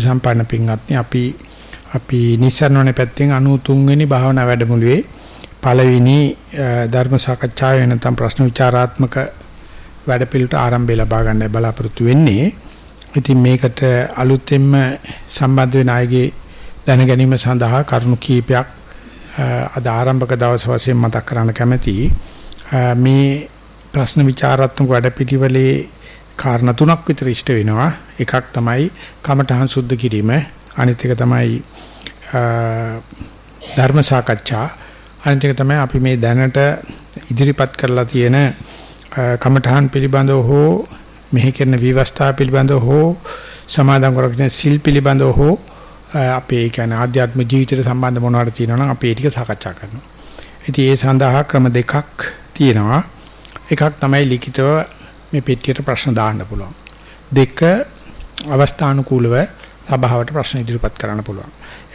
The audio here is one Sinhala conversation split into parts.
සම්පන්න පින්වත්නි අපි අපි නිස්සරණෝනේ පැත්තෙන් 93 වෙනි භාවනා වැඩමුළුවේ පළවෙනි ධර්ම සාකච්ඡාව වෙනතම් ප්‍රශ්න විචාරාත්මක වැඩපිළිවෙලට ආරම්භය ලබා ගන්න බලාපොරොත්තු වෙන්නේ. ඉතින් මේකට අලුතෙන්ම සම්බන්ධ වෙන අයගේ දැන ගැනීම සඳහා කරුණු කීපයක් අද ආරම්භක දවස් වශයෙන් මතක් කරන්න කැමැතියි. මේ ප්‍රශ්න විචාරාත්මක වැඩපිළිවෙලේ කාරණා තුනක් විතර ඉෂ්ට වෙනවා. එකක් තමයි කමඨහං සුද්ධ කිරීම. අනිත් එක තමයි ධර්ම සාකච්ඡා. අනිත් එක තමයි අපි මේ දැනට ඉදිරිපත් කරලා තියෙන කමඨහං පිළිබඳව හෝ මෙහි කරන විවස්ථා පිළිබඳව හෝ සමාදන් කරගෙන සිල් පිළිබඳව හෝ අපේ කියන්නේ ආධ්‍යාත්මික ජීවිතයට සම්බන්ධ මොනවාට තියෙනවා නම් අපි ඒ ටික සාකච්ඡා කරනවා. ඉතින් ඒ සඳහා ක්‍රම දෙකක් තියෙනවා. එකක් තමයි ලිඛිතව මේ පෙට්ටියට ප්‍රශ්න දාන්න පුළුවන්. දෙක අවස්ථානුකූලව සභාවට ප්‍රශ්න ඉදිරිපත් කරන්න පුළුවන්.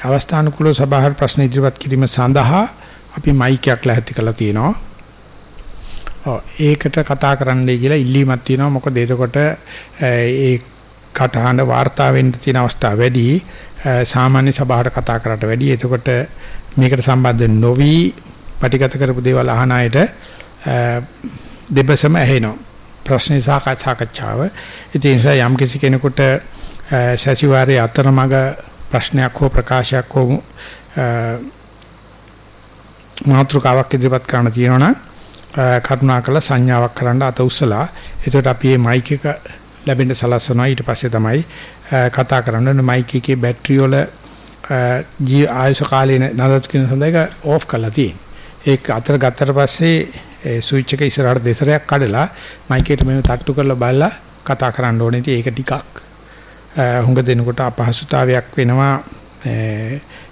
අවස්ථානුකූලව සභාවට ප්‍රශ්න ඉදිරිපත් කිරීම සඳහා අපි මයික්යක් ලැහැත්ති කරලා තියෙනවා. ඔව් ඒකට කතා කරන්නයි කියලා ඉල්ලීමක් තියෙනවා. මොකද එතකොට ඒ කටහඬ වාර්තා වෙන්න තියෙන අවස්ථා වැඩි සාමාන්‍ය සභාවට කතා කරාට වැඩි. එතකොට මේකට සම්බන්ධ නොවි පටිගත කරපු දේවල් අහන අයට දෙබසම ඇහෙනවා. ප්‍රශ්නේ සාකච්ඡාව. ඉතින් ඒ නිසා යම් කිසි කෙනෙකුට සතිವಾರයේ අතරමඟ ප්‍රශ්නයක් හෝ ප්‍රකාශයක් හෝ මාතෘකාවක් ඉදිරිපත් කරන්න තියෙනවනම් කරුණාකර සංඥාවක් කරන්න අත උස්සලා එතකොට අපි මේ මයික් එක ලැබෙන්න සලස්වනවා ඊට පස්සේ තමයි කතා කරන්න ඕනේ මයික් එකේ බැටරි වල ජී ආයුෂ කාලේ නඩත් කියන සඳහක ඕෆ් කරලා තියෙන්නේ. ඒක අතර ගත්තට පස්සේ ඒ ස්විච් එක ඉස්සරහට දෙසරයක් කඩලා මයික් එකට මෙන්න තට්ටු කරලා බලලා කතා කරන්න ඕනේ. ඉතින් ඒක ටිකක් හුඟ දෙනකොට අපහසුතාවයක් වෙනවා.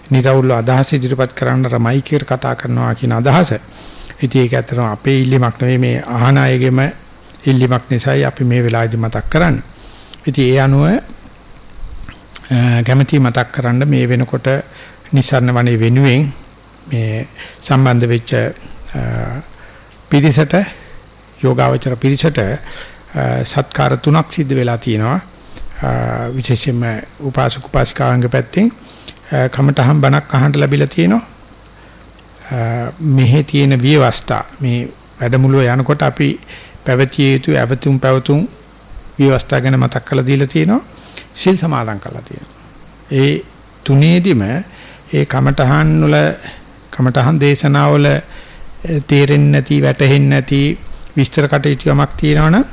නිරවුල් අදහස් ඉදිරිපත් කරන්න අර මයික් එකට කතා කරනවා කියන අදහස. ඉතින් ඒක ඇත්තටම අපේ ඉල්ලීමක් නෙවෙයි මේ අහන අයගෙම ඉල්ලීමක් නිසායි අපි මේ වෙලාවේදී මතක් කරන්නේ. ඉතින් ඒ අනුව කැමැති මතක් කරන්න මේ වෙනකොට නිසරණ වනේ වෙනුවෙන් මේ සම්බන්ධ වෙච්ච පිරිසට යෝගාවචර පිරිසට සත්කාර තුනක් සිද්ධ වෙලා තියෙනවා. විශේෂයෙන්ම උපාසක උපාසිකාංග පැත්තෙන් කමටහම් බණක් අහන්න ලැබිලා තියෙනවා. මෙහි තියෙන විවස්ථා මේ වැඩමුළුව යනකොට අපි පැවතිය යුතු අවතුම් පැවතුම් විවස්ථා ගැන මතක් කරලා දීලා තියෙනවා. සිල් සමාදන් කරලා තියෙනවා. ඒ තුනේදිම ඒ කමටහන් වල කමටහන් දේශනාවල තේරෙන්නේ නැති වැටහෙන්නේ නැති විස්තර කටයුතු යමක් තියෙනවනම්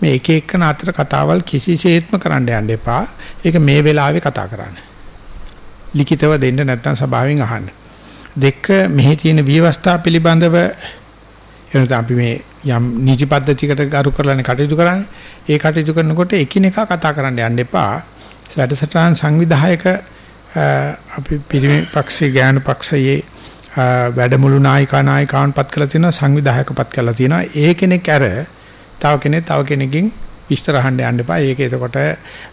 මේ එක එකන අතර කතාවල් කිසිසේත්ම කරන්න යන්න එපා. ඒක මේ වෙලාවේ කතා කරන්න. ලිඛිතව දෙන්න නැත්නම් සභාවෙන් අහන්න. දෙක මෙහි තියෙන විවස්ථා පිළිබඳව එනත අපි මේ යම් නීති පද්ධතියකට ගරු කරලානේ කටයුතු කරන්නේ. ඒ කටයුතු කරනකොට එකිනෙකා කතා කරන්න යන්න එපා. සැඩසටහන් සංවිධායක අපි පිරිමි පක්ෂයේ ඥාන පක්ෂයේ වැඩමුළු නායිකා නායිකාවන් පත් කරලා තියෙනවා සංවිධායක පත් කරලා තියෙනවා. ඒ කෙනෙක් අර තව කෙනෙක් තව කෙනකින් විස්තර අහන්න යන්න එපා. ඒක එතකොට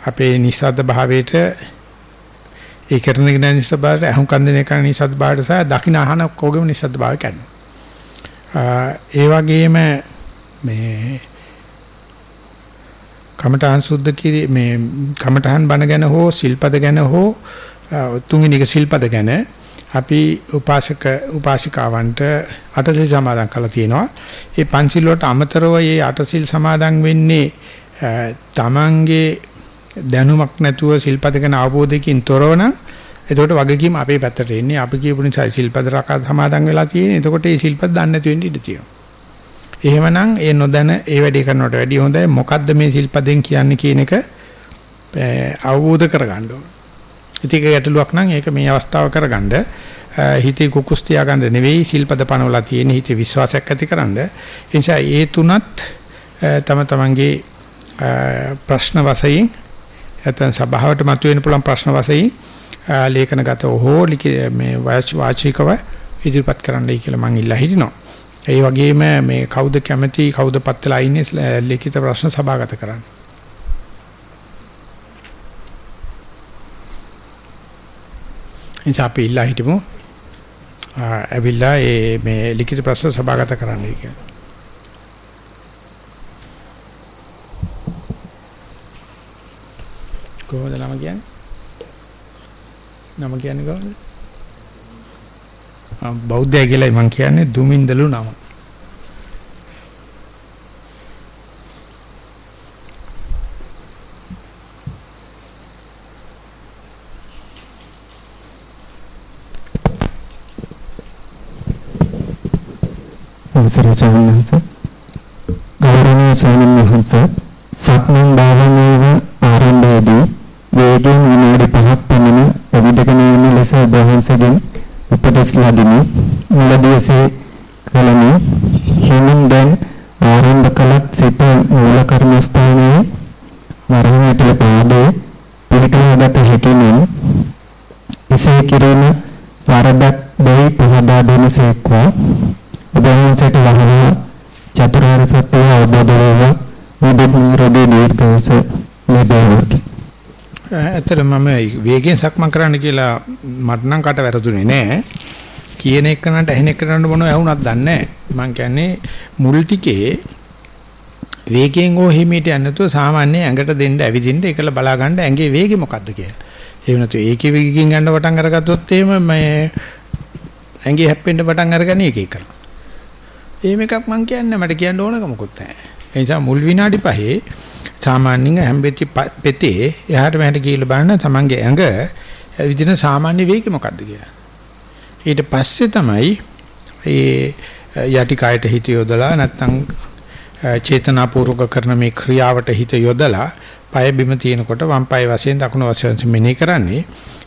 අපේ නිස්සද්ද භාවයට ඒ කරන කෙනා නිස්සද්ද භාවයට අහුම් කන්දන එක නිස්සද්ද භාවයට සහ දකින්න අහන කෝගෙම නිස්සද්ද භාවය කැඩෙනවා ඒ වගේම මේ කමඨාන් සුද්ධ කිරි මේ කමඨාන් බණ ගැන හෝ සිල්පද ගැන හෝ තුන්වෙනි එක සිල්පද ගැන අපි උපාසක උපාසිකාවන්ට අටසිල් සමාදන් කරලා තියෙනවා. ඒ පංචිල් වලට අමතරව මේ අටසිල් සමාදන් වෙන්නේ තමන්ගේ දැනුමක් නැතුව සිල්පද ගැන අවබෝධයකින් තොරව නම් එතකොට වගකීම අපේ පැත්තට එන්නේ. අපි කියපු නිසා සිල්පද රකා සමාදන් වෙලා තියෙන්නේ. එතකොට මේ සිල්පද දන්නේ නැති වෙන්න ඉඩ තියෙනවා. එහෙමනම් ඒ නොදැන ඒ වැඩේ කරනවට වැඩිය හොඳයි මොකද්ද මේ සිල්පදෙන් කියන්නේ කියන එක අවබෝධ කරගන්න ඕනේ. ඉතින් ගැටලුවක් නම් ඒක මේ අවස්ථාව කරගන්න හිතේ කුකුස් තියාගන්න නෙවෙයි සිල්පද පනවලා තියෙන හිතේ විශ්වාසයක් ඇතිකරන්න. ඒ නිසා ඒ තුනත් තම තමන්ගේ ප්‍රශ්න වශයෙන් නැත්නම් සභාවට මතුවෙන්න පුළුවන් ප්‍රශ්න වශයෙන් ලේඛනගතව හෝ මේ වාචිකව ඉදිරිපත් කරන්නයි කියලා මම ඉල්ලා හිටිනවා. ඒ වගේම මේ කවුද කැමති කවුද පත්ලා ඉන්නේ ලිඛිත ප්‍රශ්න සභාගත කරන්න. නිසා අපි ඉල්ලා හිටමු. ඇවිල්ලා ඒ මේ ලිඛිත ප්‍රශ්න සභාගත කරන්නයි කියන්නේ. කොහොමද නම කියන්නේ? නම කියන්නේ කොහොමද? බෞද්ධය කියලා මම කියන්නේ දුමින්දලු නම. අවසරයි ස්වාමීන් වහන්සේ. ගෞරවනීය ස්වාමීන් වහන්සේ සක්මන් භාවනාව ආරම්භයේදී වේගයෙන් විනාඩි 5ක් පමණ ඇවිදගෙන යන ලෙස ඔබ වහන්සේගෙන් උපදෙස් ලැබිනි. මුලදීසේ කලමි හිමින් දැන් ආරම්භ කළත් සිත මූල කර්මස්ථානයේ වරහණට පාදයේ පිළිකලගත හැකි නම් එසේ කිරීම වරදක් දෙයි පහදා දෙනසේක්වා ඔබ වහන්සේට වහලා චතුරාර්ය සත්‍ය අවබෝධ වේවා මුදිත නිරෝධී දීර්ඝස ලැබේවා. ඇත්තටම මම වේගෙන් සක්මන් කරන්න කියලා මට නම් කට වැරදුනේ නෑ. කියන එකනට ඇහෙන එකනට මොනව ඇහුණත් දන්නේ නෑ. මම කියන්නේ මුල් ටිකේ වේගයෙන් හෝ හිමීට යන්නේ නැතුව සාමාන්‍ය ඇඟට දෙන්න ඇවිදින්න ඒකල බලා ගන්න ඇඟේ වේගය මොකද්ද කියලා. ඒ වෙනතු ඒකේ වේගකින් ගන්න පටන් අරගත්තොත් එහෙම මේ ඇඟේ හැප්පෙන්න පටන් අරගන්නේ එක එක කරලා. එහෙම එකක් මං කියන්නේ මට කියන්න ඕනක මොකුත් නැහැ. ඒ නිසා මුල් විනාඩි පහේ සාමාන්‍යයෙන් හැම්බෙච්ච පෙතේ එහාට මෙහාට ගිහලා බලන්න තමන්ගේ ඇඟ විදින සාමාන්‍ය වේගය මොකද්ද කියලා. ඊට පස්සේ තමයි ඒ යටි කයට හිත යොදලා නැත්නම් චේතනාපූර්වක කරන මේ ක්‍රියාවට හිත යොදලා පය බිම තියෙනකොට වම් පය වශයෙන් දකුණු වශයෙන් මෙනෙහි කරන්නේ.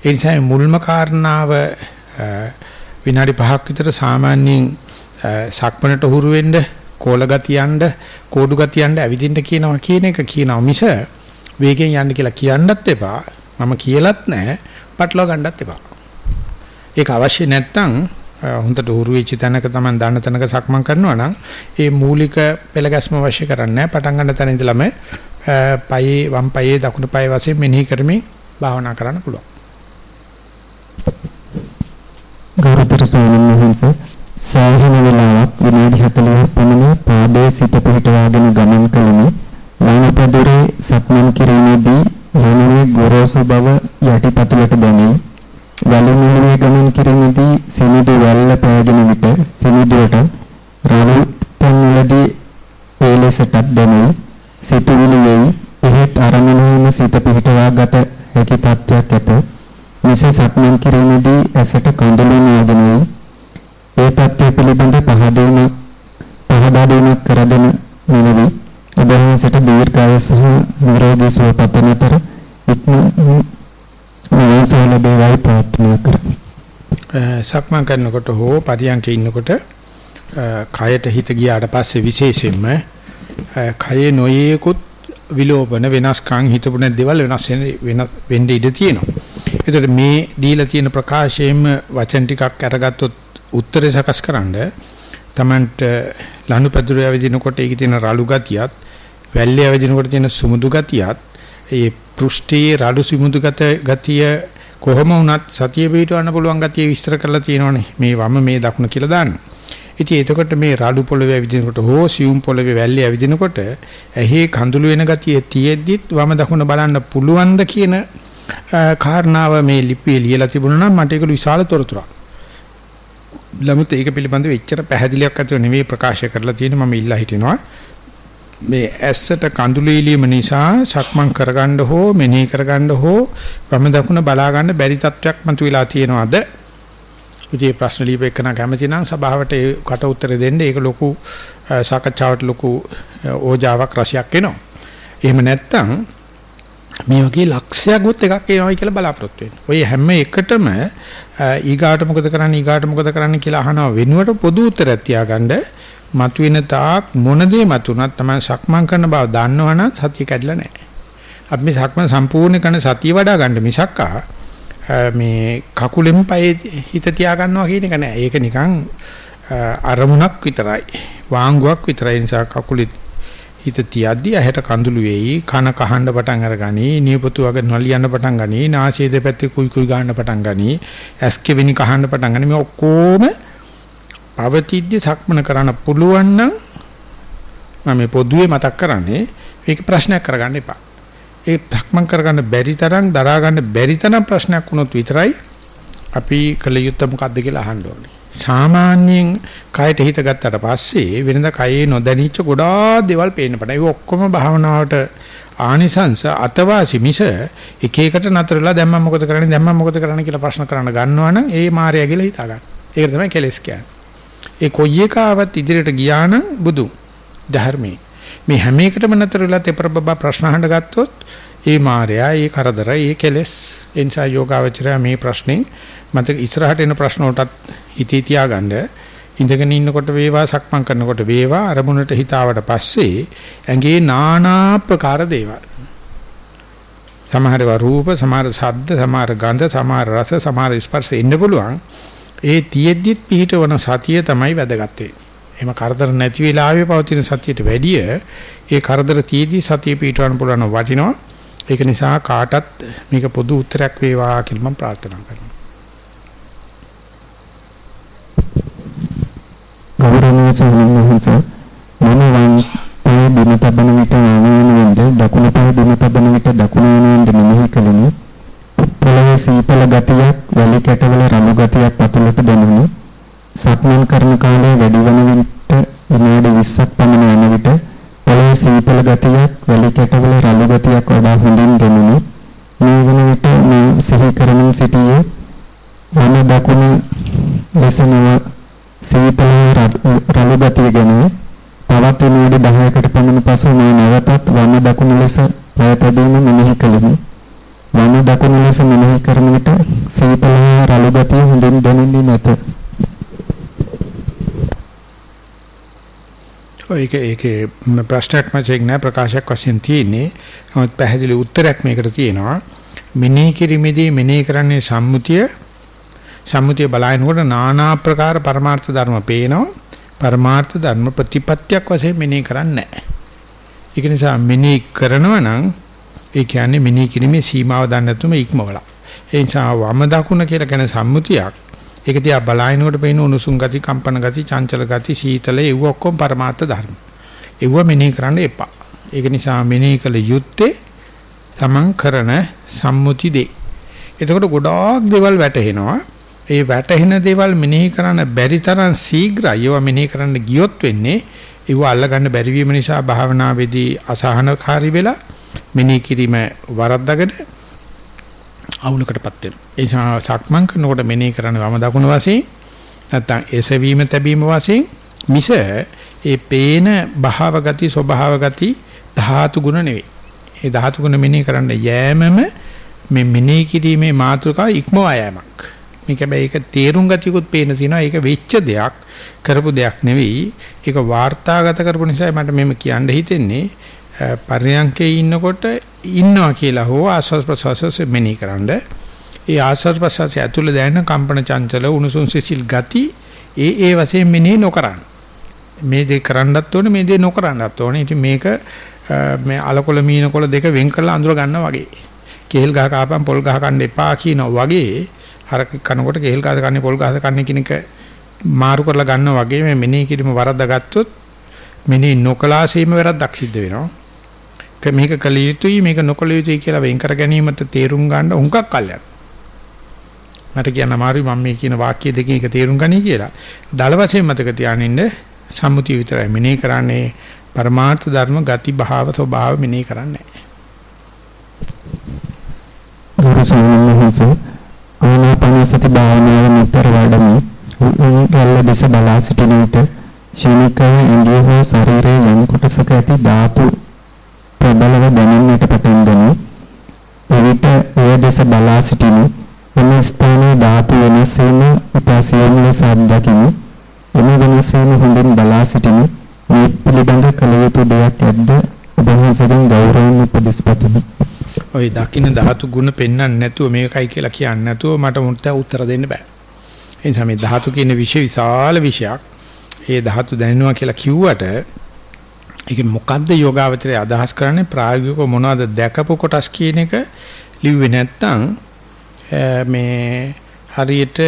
ඒ නිසා මුල්ම කාරණාව විනාඩි 5ක් විතර සාමාන්‍යයෙන් සක්මනට හුරු වෙන්න කෝල ගතියන්න කෝඩු ගතියන්න ඇවිදින්න කියනවා කියන එක කියනවා මිස වේගෙන් යන්න කියලා කියන්නත් එපා. මම කියලත් නැහැ පටලවා ගන්නත් එපා. ඒක අවශ්‍ය නැත්නම් හොඳට හුරු වෙච්ච තැනක තමයි දන්න තැනක සක්මන් කරනවා නම් ඒ මූලික පෙළ ගැස්ම අවශ්‍ය කරන්නේ නැහැ. පටන් ගන්න තැන ඉඳලම පයේ වම් පයේ දකුණු පයේ වශයෙන් මෙනෙහි කරමින් භාවනා කරන්න පුළුවන්. ගෞරවතර ස්වාමීන් වහන්සේ සෑහෙන වෙලාවක් විනාඩි 40ක් පමණ පාදයේ සිට පිටවාගෙන ගමන් කළෙමි. වාමපදුරේ සක්මන් කිරීමේදී යනුනේ ගොරෝසු බව යටිපතුලට දැනේ. වලමුණේ ගමන් කිරීමේදී සෙනඟ වැල්ල පෑගෙන විට සෙනඟට රළු තන්වලදී වේලසටත් දැනේ. සිතුවිලි වෙයි. එහෙත් අරමුණෙම සිත පිටවා ගත හැකි තත්ත්වයක් ඇත. මෙසේ සක්මන් කිරීමේදී ඇසට කඳුළු නියදෙනයි. ඒ தත්ත්වය පිළිබඳ පහදීමක් පහදා දීමක් කර දෙන මෙනවි ඔබ වහන්සේට දීර්ඝායු සහ නිරෝගී සුව පතන අතර ඉක්මනින් සෝලබේවයි ප්‍රාර්ථනා කරමි. සක්මන් කරනකොට හෝ පරියන්කේ ඉන්නකොට කයට හිත ගියාට පස්සේ විශේෂයෙන්ම කයේ නොයේකුත් විලෝපන වෙනස්කම් හිතපු නැති දේවල් වෙනස් වෙන වෙන්න ඉඩ තියෙනවා. ඒතකොට මේ දීලා තියෙන ප්‍රකාශයෙන්ම වචන ටිකක් අරගත්තොත් උත්තරේ සකස්කරනද තමන්ට ලනුපැදුර යවිදිනකොට ඒකේ තියෙන රළු ගතියත් වැල්ලේ යවිදිනකොට තියෙන සුමුදු ගතියත් ඒ පෘෂ්ඨයේ රළු සුමුදු ගතිය කොහොම වුණත් සතිය පිටවන්න පුළුවන් ගතිය විස්තර කරලා තියෙනවනේ මේ වම මේ දකුණ කියලා දාන්න. ඉතින් එතකොට මේ රළු පොළවේ ඇවිදිනකොට හෝ සියුම් පොළවේ වැල්ලේ ඇවිදිනකොට ඇහි කඳුළු වෙන ගතිය තියෙද්දිත් වම දකුණ බලන්න පුළුවන්ද කියන කාරණාව මේ ලිපියේ ලියලා තිබුණා නම් මට ඒක විශාල තොරතුරක්. නමුත් ඒක පිළිබඳව එච්චර පැහැදිලියක් අතර නෙවෙයි ප්‍රකාශ කරලා තියෙන මම ඉල්ලා හිටිනවා. මේ ඇස්සට කඳුළු ඉලීම නිසා සක්මන් කරගන්න හෝ මෙනෙහි කරගන්න හෝ වම දකුණ බලා ගන්න බැරි තත්වයක් මතුවලා තියෙනවද? ඉතින් ප්‍රශ්න ලියපෙකන කැමති නම් සභාවට කට උත්තර දෙන්න ඒක ලොකු සාකච්ඡාවට ලොකු ඕජාවක් රසයක් එනවා. එහෙම නැත්නම් මේ වගේ ලක්ෂයක්වත් එකක් එනවයි කියලා බලාපොරොත්තු වෙන්න. ඔය හැම එකටම ඊගාට මොකද කරන්නේ ඊගාට මොකද කරන්නේ කියලා අහනවා වෙනුවට පොදු උත්තරයක් තියාගන්න මතුවෙන තාක් මොන දේ මතුනත් තමයි සක්මන් කරන බව දන්නවනම් සතිය කැඩලා නැහැ. අපි මේ සක්මන් සම්පූර්ණ කරන සතිය වඩා ගන්න මිසක්කා මේ කකුලෙන් පයේ හිත තියාගන්නවා කියන එක නෑ. ඒක නිකන් අරමුණක් විතරයි. වාංගුවක් විතරයි නිසා කකුලේ හිත තියද්දි ඇහැට කඳුළු වෙයි කන කහන්න පටන් අරගනි නියපොතු වගේ නලියන්න පටන් ගනි නාසයේ දෙපැත්තේ කුයි කුයි ගන්න පටන් ගනි ඇස් කෙවෙනි කහන්න පටන් ගනි මේ ඔක්කොම පවතිද්දි සක්මන කරන්න පුළුවන් නම් මම මේ පොදුවේ මතක් කරන්නේ මේක ප්‍රශ්නයක් කරගන්න එපා ඒ සක්මන් කරගන්න බැරි තරම් දරා ගන්න බැරි තරම් ප්‍රශ්නයක් වුණොත් විතරයි අපි කළ යුත්තේ මොකද්ද කියලා අහන්න ඕනේ. සාමාන්‍යයෙන් කයට හිත ගත්තට පස්සේ වෙනදා කයේ නොදැනිච්ච ගොඩාක් දේවල් පේන්න පටන්. ඒක ඔක්කොම භාවනාවට ආනිසංස අතවාසි මිස එක එකට නතරලා දැන් මම මොකද කරන්නේ දැන් මම මොකද කරන්නේ කියලා ප්‍රශ්න කරන්න ගන්නවා නම් ඒ මායя කියලා හිතා ගන්න. ඒක තමයි කෙලස් කියන්නේ. ඒ කොයි එකාවත් ඉදිරියට ගියා නම් බුදු ධර්මයේ මේ හැම එකටම නතර වෙලා තෙපරබබා ප්‍රශ්න අහන්න ගත්තොත් ඒ මායя ඒ කරදර ඒ කෙලස්. එනිසා යෝගාවචරය මේ ප්‍රශ්නේ මත ඉස්සරහට එන ප්‍රශ්න වලටත් හිතේ තියාගන්න. ඉඳගෙන ඉන්නකොට වේවා සක්මන් කරනකොට වේවා අරමුණට හිතාවට පස්සේ ඇඟේ নানা ප්‍රකාර දේවල්. සමහරව රූප සමහර ශබ්ද සමහර ගන්ධ සමහර රස සමහර ස්පර්ශ ඉන්න පුළුවන්. ඒ තියෙද්දිත් පිහිටවන සතිය තමයි වැදගත් වෙන්නේ. එහෙම කරදර නැති වෙලාවේ පවතින සතියට වැඩිය ඒ කරදර තියේදී සතිය පිටවන්න පුළුවන් වටිනවා. ඒක නිසා කාටත් මේක පොදු උත්තරයක් වේවා කියලා මම ප්‍රාර්ථනා කරනවා. ගෞරවනීය ස්වාමීන් වහන්සේ මම වම් පාය බිම තබන විට වම වෙනවද දකුණු පාය බිම තබන විට දකුණු වෙනවද මෙනෙහි කළෙමි පොළවේ සීතල ගතියක් වැලි කැටවල රළු ගතියක් පතුලට දැනුණි සක්මන් කරන කාලය වැඩි වන විට විනාඩි 20ක් පමණ යන විට පොළවේ සීතල ගතියක් වැලි කැටවල රළු ගතියක් වඩා හොඳින් දැනුණි මේ වන විට මම සිහි කරමින් සිටියේ වම දකුණු ලෙස නොව සීතල රළු ගතිය ගැන තවත් විනාඩි 10කට පමණ පසු මම නැවතත් වම දකුණු ලෙස ප්‍රයතදීම මෙනෙහි කළෙමි. වම දකුණු ලෙස මෙනෙහි කරන විට සීතල රළු ගතිය හොඳින් දැනෙන්නේ නැත. ඒක ඒකේ ප්‍රශ්නයක් මැචෙක් නෑ ප්‍රකාශයක් වශයෙන් තියෙන්නේ. නමුත් පැහැදිලි උත්තරයක් මේකට තියෙනවා. මෙනෙහි කිරීමේදී මෙනෙහි කරන්නේ සම්මුතිය සම්මුතිය බලනකොට নানা ආකාර පරමාර්ථ ධර්ම පේනවා. පරමාර්ථ ධර්ම ප්‍රතිපත්තියක් වශයෙන් මෙනෙහි කරන්නේ නැහැ. ඒක නිසා මෙනෙහි කරනවා නම් ඒ කියන්නේ මෙනෙහි කිරීමේ සීමාව දන්නේ නැතුම ඉක්මවලා. ඒ නිසා වම දකුණ කියලා කියන සම්මුතියක් ඒක තියා බලනකොට පේන උණුසුම් ගති, කම්පන ගති, චංචල ගති, සීතල ඒව ඔක්කොම පරමාර්ථ ධර්ම. ඒව මෙනෙහි කරන්න එපා. ඒක නිසා මෙනෙහි කළ යුත්තේ තමන් කරන සම්මුති දෙයි. එතකොට ගොඩාක් දේවල් වැටහෙනවා. ඒ වැටහෙන දේවල් මෙනෙහි කරන්න බැරි තරම් ශීඝ්‍රයි ඒවා මෙනෙහි කරන්න ගියොත් වෙන්නේ ඒව අල්ලගන්න බැරි වීම නිසා භාවනාවේදී අසහනකාරී වෙලා මෙනෙහි කිරීම වරද්දගෙන අවුලකටපත් වෙනවා. ඒ නිසා සක්මන් කරනකොට මෙනෙහි කරන්න වම දකුණ වශයෙන් නැත්තම් එසවීම තැබීම වශයෙන් මිස ඒ පේන භාව ගති ස්වභාව ගති ධාතු ගුණ නෙවෙයි. ඒ ධාතු ගුණ මෙනෙහි කරන්න යෑමම මේ මෙනෙහි කිරීමේ මාතෘකාව ඉක්මවා යෑමක්. මේක හැබැයි ඒක තේරුම් ගතියකුත් පේන තියෙනවා. ඒක වෙච්ච දෙයක් කරපු දෙයක් නෙවෙයි. ඒක වාර්තාගත කරපු නිසා මට මෙහෙම කියන්න හිතෙන්නේ පර්යංකේ ඉන්නකොට ඉන්නවා කියලා හෝ ආස්වාස් ප්‍රසවාස මෙනෙහි කරන්න. ඒ ආස්වාස් ප්‍රසවාසය ඇතුළේ දැනෙන කම්පන චංචල උණුසුම් සිසිල් ගති ඒ ඒ වශයෙන් මෙනෙහි නොකරන්න. මේ දේ කරන්නත් ඕනේ මේ දේ නොකරන්නත් ඕනේ. ඉතින් මේක මේ අලකොල මීනකොල දෙක වෙන් කරලා අඳුර ගන්නවා වගේ. කේල් ගහ කාපම් පොල් ගහ කන්න එපා කියනවා වගේ හරක කනකොට කේල් ගහද කන්නේ පොල් ගහද කන්නේ කියන එක මාරු කරලා ගන්නවා වගේ මේ මෙනෙහි කිරීම වරද්දා ගත්තොත් මෙනෙහි නොකලාසීම වැරද්දක් සිද්ධ වෙනවා. මේක කළ යුතුයි මේක නොකළ යුතුයි කියලා වෙන් කර ගැනීමට තේරුම් ගන්න උඟක් කල්යන. මට කියන්න අමාරුයි මම මේ කියන වාක්‍ය දෙකේ එක තේරුම් ගනි කියලා. දල වශයෙන් මතක තියානින්න සම්මුතිය විතරයි මෙනෙහි කරන්නේ පරමාර්ථ ධර්ම ගති භාව ස්වභාව මෙනෙහි කරන්නේ නැහැ. ගුරු ස්වාමීන් වහන්සේ ආනාපානසති භාවනාව නිතර වඩමි. උන්ගල්ල දෙස බලා සිටින විට ශනිකව ඉන්දිය හෝ ශරීරයේ යම් කොටසක ඇති ධාතු ප්‍රබලව දැනෙන්නට පටන් ගනී. එවිට එය දෙස බලා සිටිනු එම ස්ථානයේ ධාතු වෙනස් වීම ඉපසියම් ලෙස අත්දකිමි. එම වෙනස් වීම හොඳින් බලා සිටිනු මේ පිළිබඳ කළ යුතු දෙයක් ඇද්ද ඔබ වහන්සේගෙන් ගෞරවයෙන් උපදෙස් පතමි. ওই දකින්න ධාතු ගුණ පෙන්වන්න නැතුව මේකයි කියලා කියන්නේ නැතුව මට මුත් උත්තර දෙන්න බෑ. ඒ නිසා මේ ධාතු කියන විශේෂ විශාල විෂයක්. ඒ ධාතු දැනෙනවා කියලා කිව්වට ඒක මොකද්ද යෝගාවචරය අදහස් කරන්නේ ප්‍රායෝගිකව මොනවද දැකපු කොටස් කියන එක ලිව්වේ නැත්නම් මේ හරියට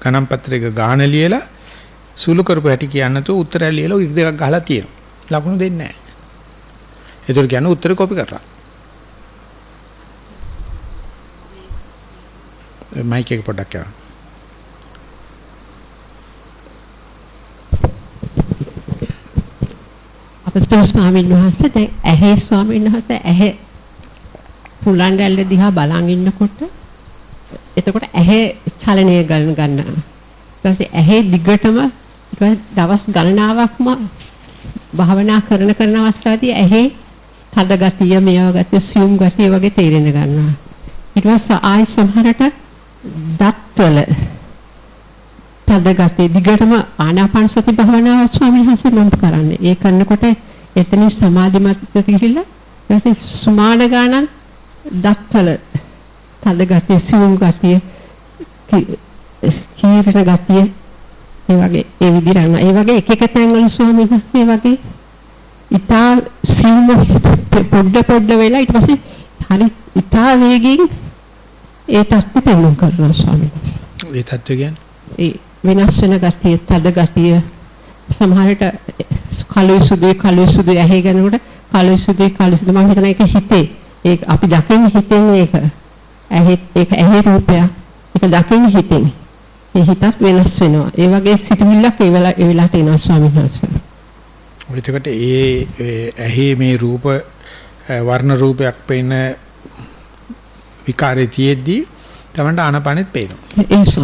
ගණන් පත්‍රයක ගාන ලියලා සුළු කරපු හැටි කියන්න තු උත්තරය ලියලා ඉරි දෙකක් ගහලා තියෙනවා. ලකුණු දෙන්නේ නැහැ. ඒතර කියන්නේ උත්තර කොපි කරලා. මයික් එක පොඩ්ඩක් කරන්න. අපස්තර ස්වාමීන් වහන්සේ දැන් ඇහි ස්වාමීන් වහන්සේ ඇහි පුලන් රැල්ල දිහා බලන් ඉන්නකොට එතකොට ඇහි චලනය ගන්න ගන්නවා. ඊට පස්සේ ඇහි දිගටම දවස් ගණනාවක්ම භාවනා කරන කරන අවස්ථාවේදී ඇහි තද ගතිය, මේව ගතිය, සියුම් ගතිය වගේ තේරෙන ගන්නවා. ඊට පස්සේ ආයි සමහරට දත්වල තද ගතිය දිගටම ආනාපාන සති භාවනාව ස්වාමීන් වහන්සේ මම කරන්නේ. ඒ කරනකොට එතනින් සමාධිමත් ගිහිල්ලා ඊපස්සේ සුමාන ගානක් දත්වල තද ගතිය, සියුම් ගතිය, කීරණ ගතිය ඒ වගේ ඒ විදිහට යනවා. ඒ වගේ එක එක තැන්වල ස්වාමීන් වහන්සේ වගේ ඉතා සියුම් පොඩ පොඩ වෙලා ඊට පස්සේ හරි ඉතා වේගින් ඒ තත්ත්වෙ පෙන්වන්න කරනවා ස්වාමීන් වහන්සේ. ඒ තත්ත්වය කියන්නේ ඒ වෙනස් වෙන ගතිය, තද ගතිය සමහරට කළු සුදුයි කළු සුදුයි ඇහි ගනකොට කළු සුදුයි කළු සුදු මම හිතන එක හිතේ. ඒක අපි දකින්න හිතෙන්නේ ඒක. ඇහි ඒක ඇහි රූපයක්. ඒක දකින්න හිතෙන්නේ. ඒ හිතත් වෙනස් වෙනවා. ඒ වගේ සිතුවිල්ලක් ඒ වෙලාවට ඒ වෙලාවට එනවා ස්වාමීන් වහන්සේ. එතකොට ඒ ඇහි මේ රූප වර්ණ රූපයක් පේන විකාරයේ තියෙද්දි තමන්ට ආනපනෙත් පේනවා.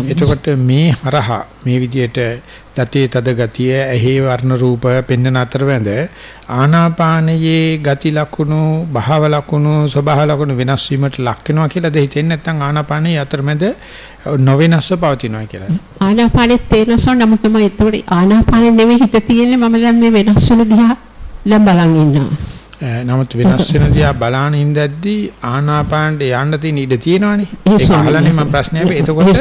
එතකොට මේ හරහා මේ විදියට දතේ තද ගතිය ඇහි වර්ණ රූප පෙන්වන අතරවැද ආනාපානයේ ගති ලක්ෂණු භාව ලක්ෂණු ස්වභාව ලක්ෂණු වෙනස් වීමට ලක් වෙනවා කියලාද හිතෙන්නේ නැත්නම් ආනාපානයේ අතරමැද නොවෙනස්ව පවතිනවා කියලා. ආනාපානෙත් තේරෙනවා නමුත් තමයි ඒතකොට ආනාපානෙ නෙමෙයි හිත තියෙන්නේ මම දැන් මේ වෙනස් වෙන දිහා දැන් බලන් ඉන්නවා. නමුත් වෙනස් වෙන දිහා බලාන ඉඳද්දී ආනාපානට යන්න තියෙන ඉඩ තියෙනවනේ. ඒක අහලානේ මම. ප්‍රශ්නේ ඒ- එතකොට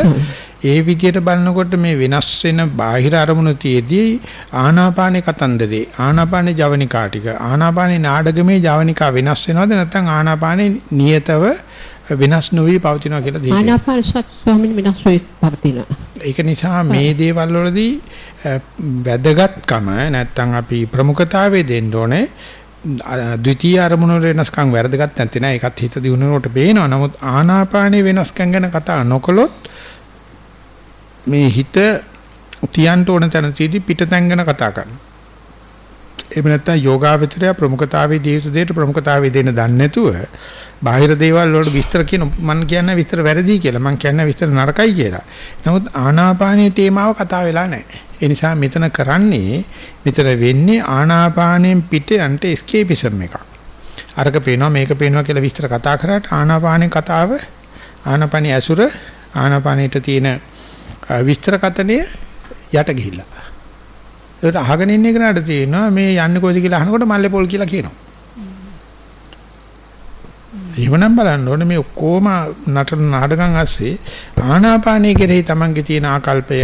ඒ විදියට බලනකොට මේ වෙනස් වෙන බාහිර අරමුණු තියේදී ආනාපානේ කතන්දරේ ආනාපානේ ජවනිකා ටික ආනාපානේ නාඩගමේ ජවනිකා වෙනස් වෙනවද නැත්නම් ආනාපානේ නියතව වෙනස් නොවි පවතිනවා කියලා දෙන්නේ. ආනාපාන සත් ස්වාමීන් වෙනස් වෙයි පවතිනවා. ඒක නිසා මේ දේවල් වලදී වැදගත්කම නැත්නම් අපි ප්‍රමුඛතාවය දෙන්න ඕනේ ද්විතීයි අරමුණු වල වෙනස්කම් වැරදගත් නැත්තේ නෑ. ඒකත් හිත දිනුනකොට පේනවා. නමුත් ආනාපානේ වෙනස්කම් ගැන කතා නොකළොත් මේ හිත තියන්න ඕන තැන තියදී පිටතැන් ගැන කතා කරනවා. එහෙම නැත්නම් යෝගාවචරය ප්‍රමුඛතාවයේ දී යුතු දෙයට ප්‍රමුඛතාවයේ දෙන්න දන්නේ නැතුව බාහිර දේවල් වලට විස්තර කියන මම කියන්නේ විස්තර වැරදි කියලා මම කියන්නේ විස්තර නරකයි කියලා. නමුත් ආනාපානයේ තේමාව කතා වෙලා නැහැ. ඒ නිසා මෙතන කරන්නේ මෙතන වෙන්නේ ආනාපානයෙන් පිට යන්ට escapeism එකක්. අරක පේනවා මේක පේනවා කියලා විස්තර කතා කරාට ආනාපානයේ කතාව ආනාපානයේ ඇසුර ආනාපානයට තියෙන අ, විස්තර කතනය යට ගිහිල්ලා. ඒකට අහගෙන ඉන්න කෙනාට තියෙනවා මේ යන්නේ කොයිද කියලා අහනකොට මල්ලේ පොල් කියලා කියනවා. එහෙමනම් බලන්න ඕනේ මේ ඔක්කොම නටන නාටකම් ඇස්සේ ආනාපානයේ කෙරෙහි Tamange තියෙන ආකල්පය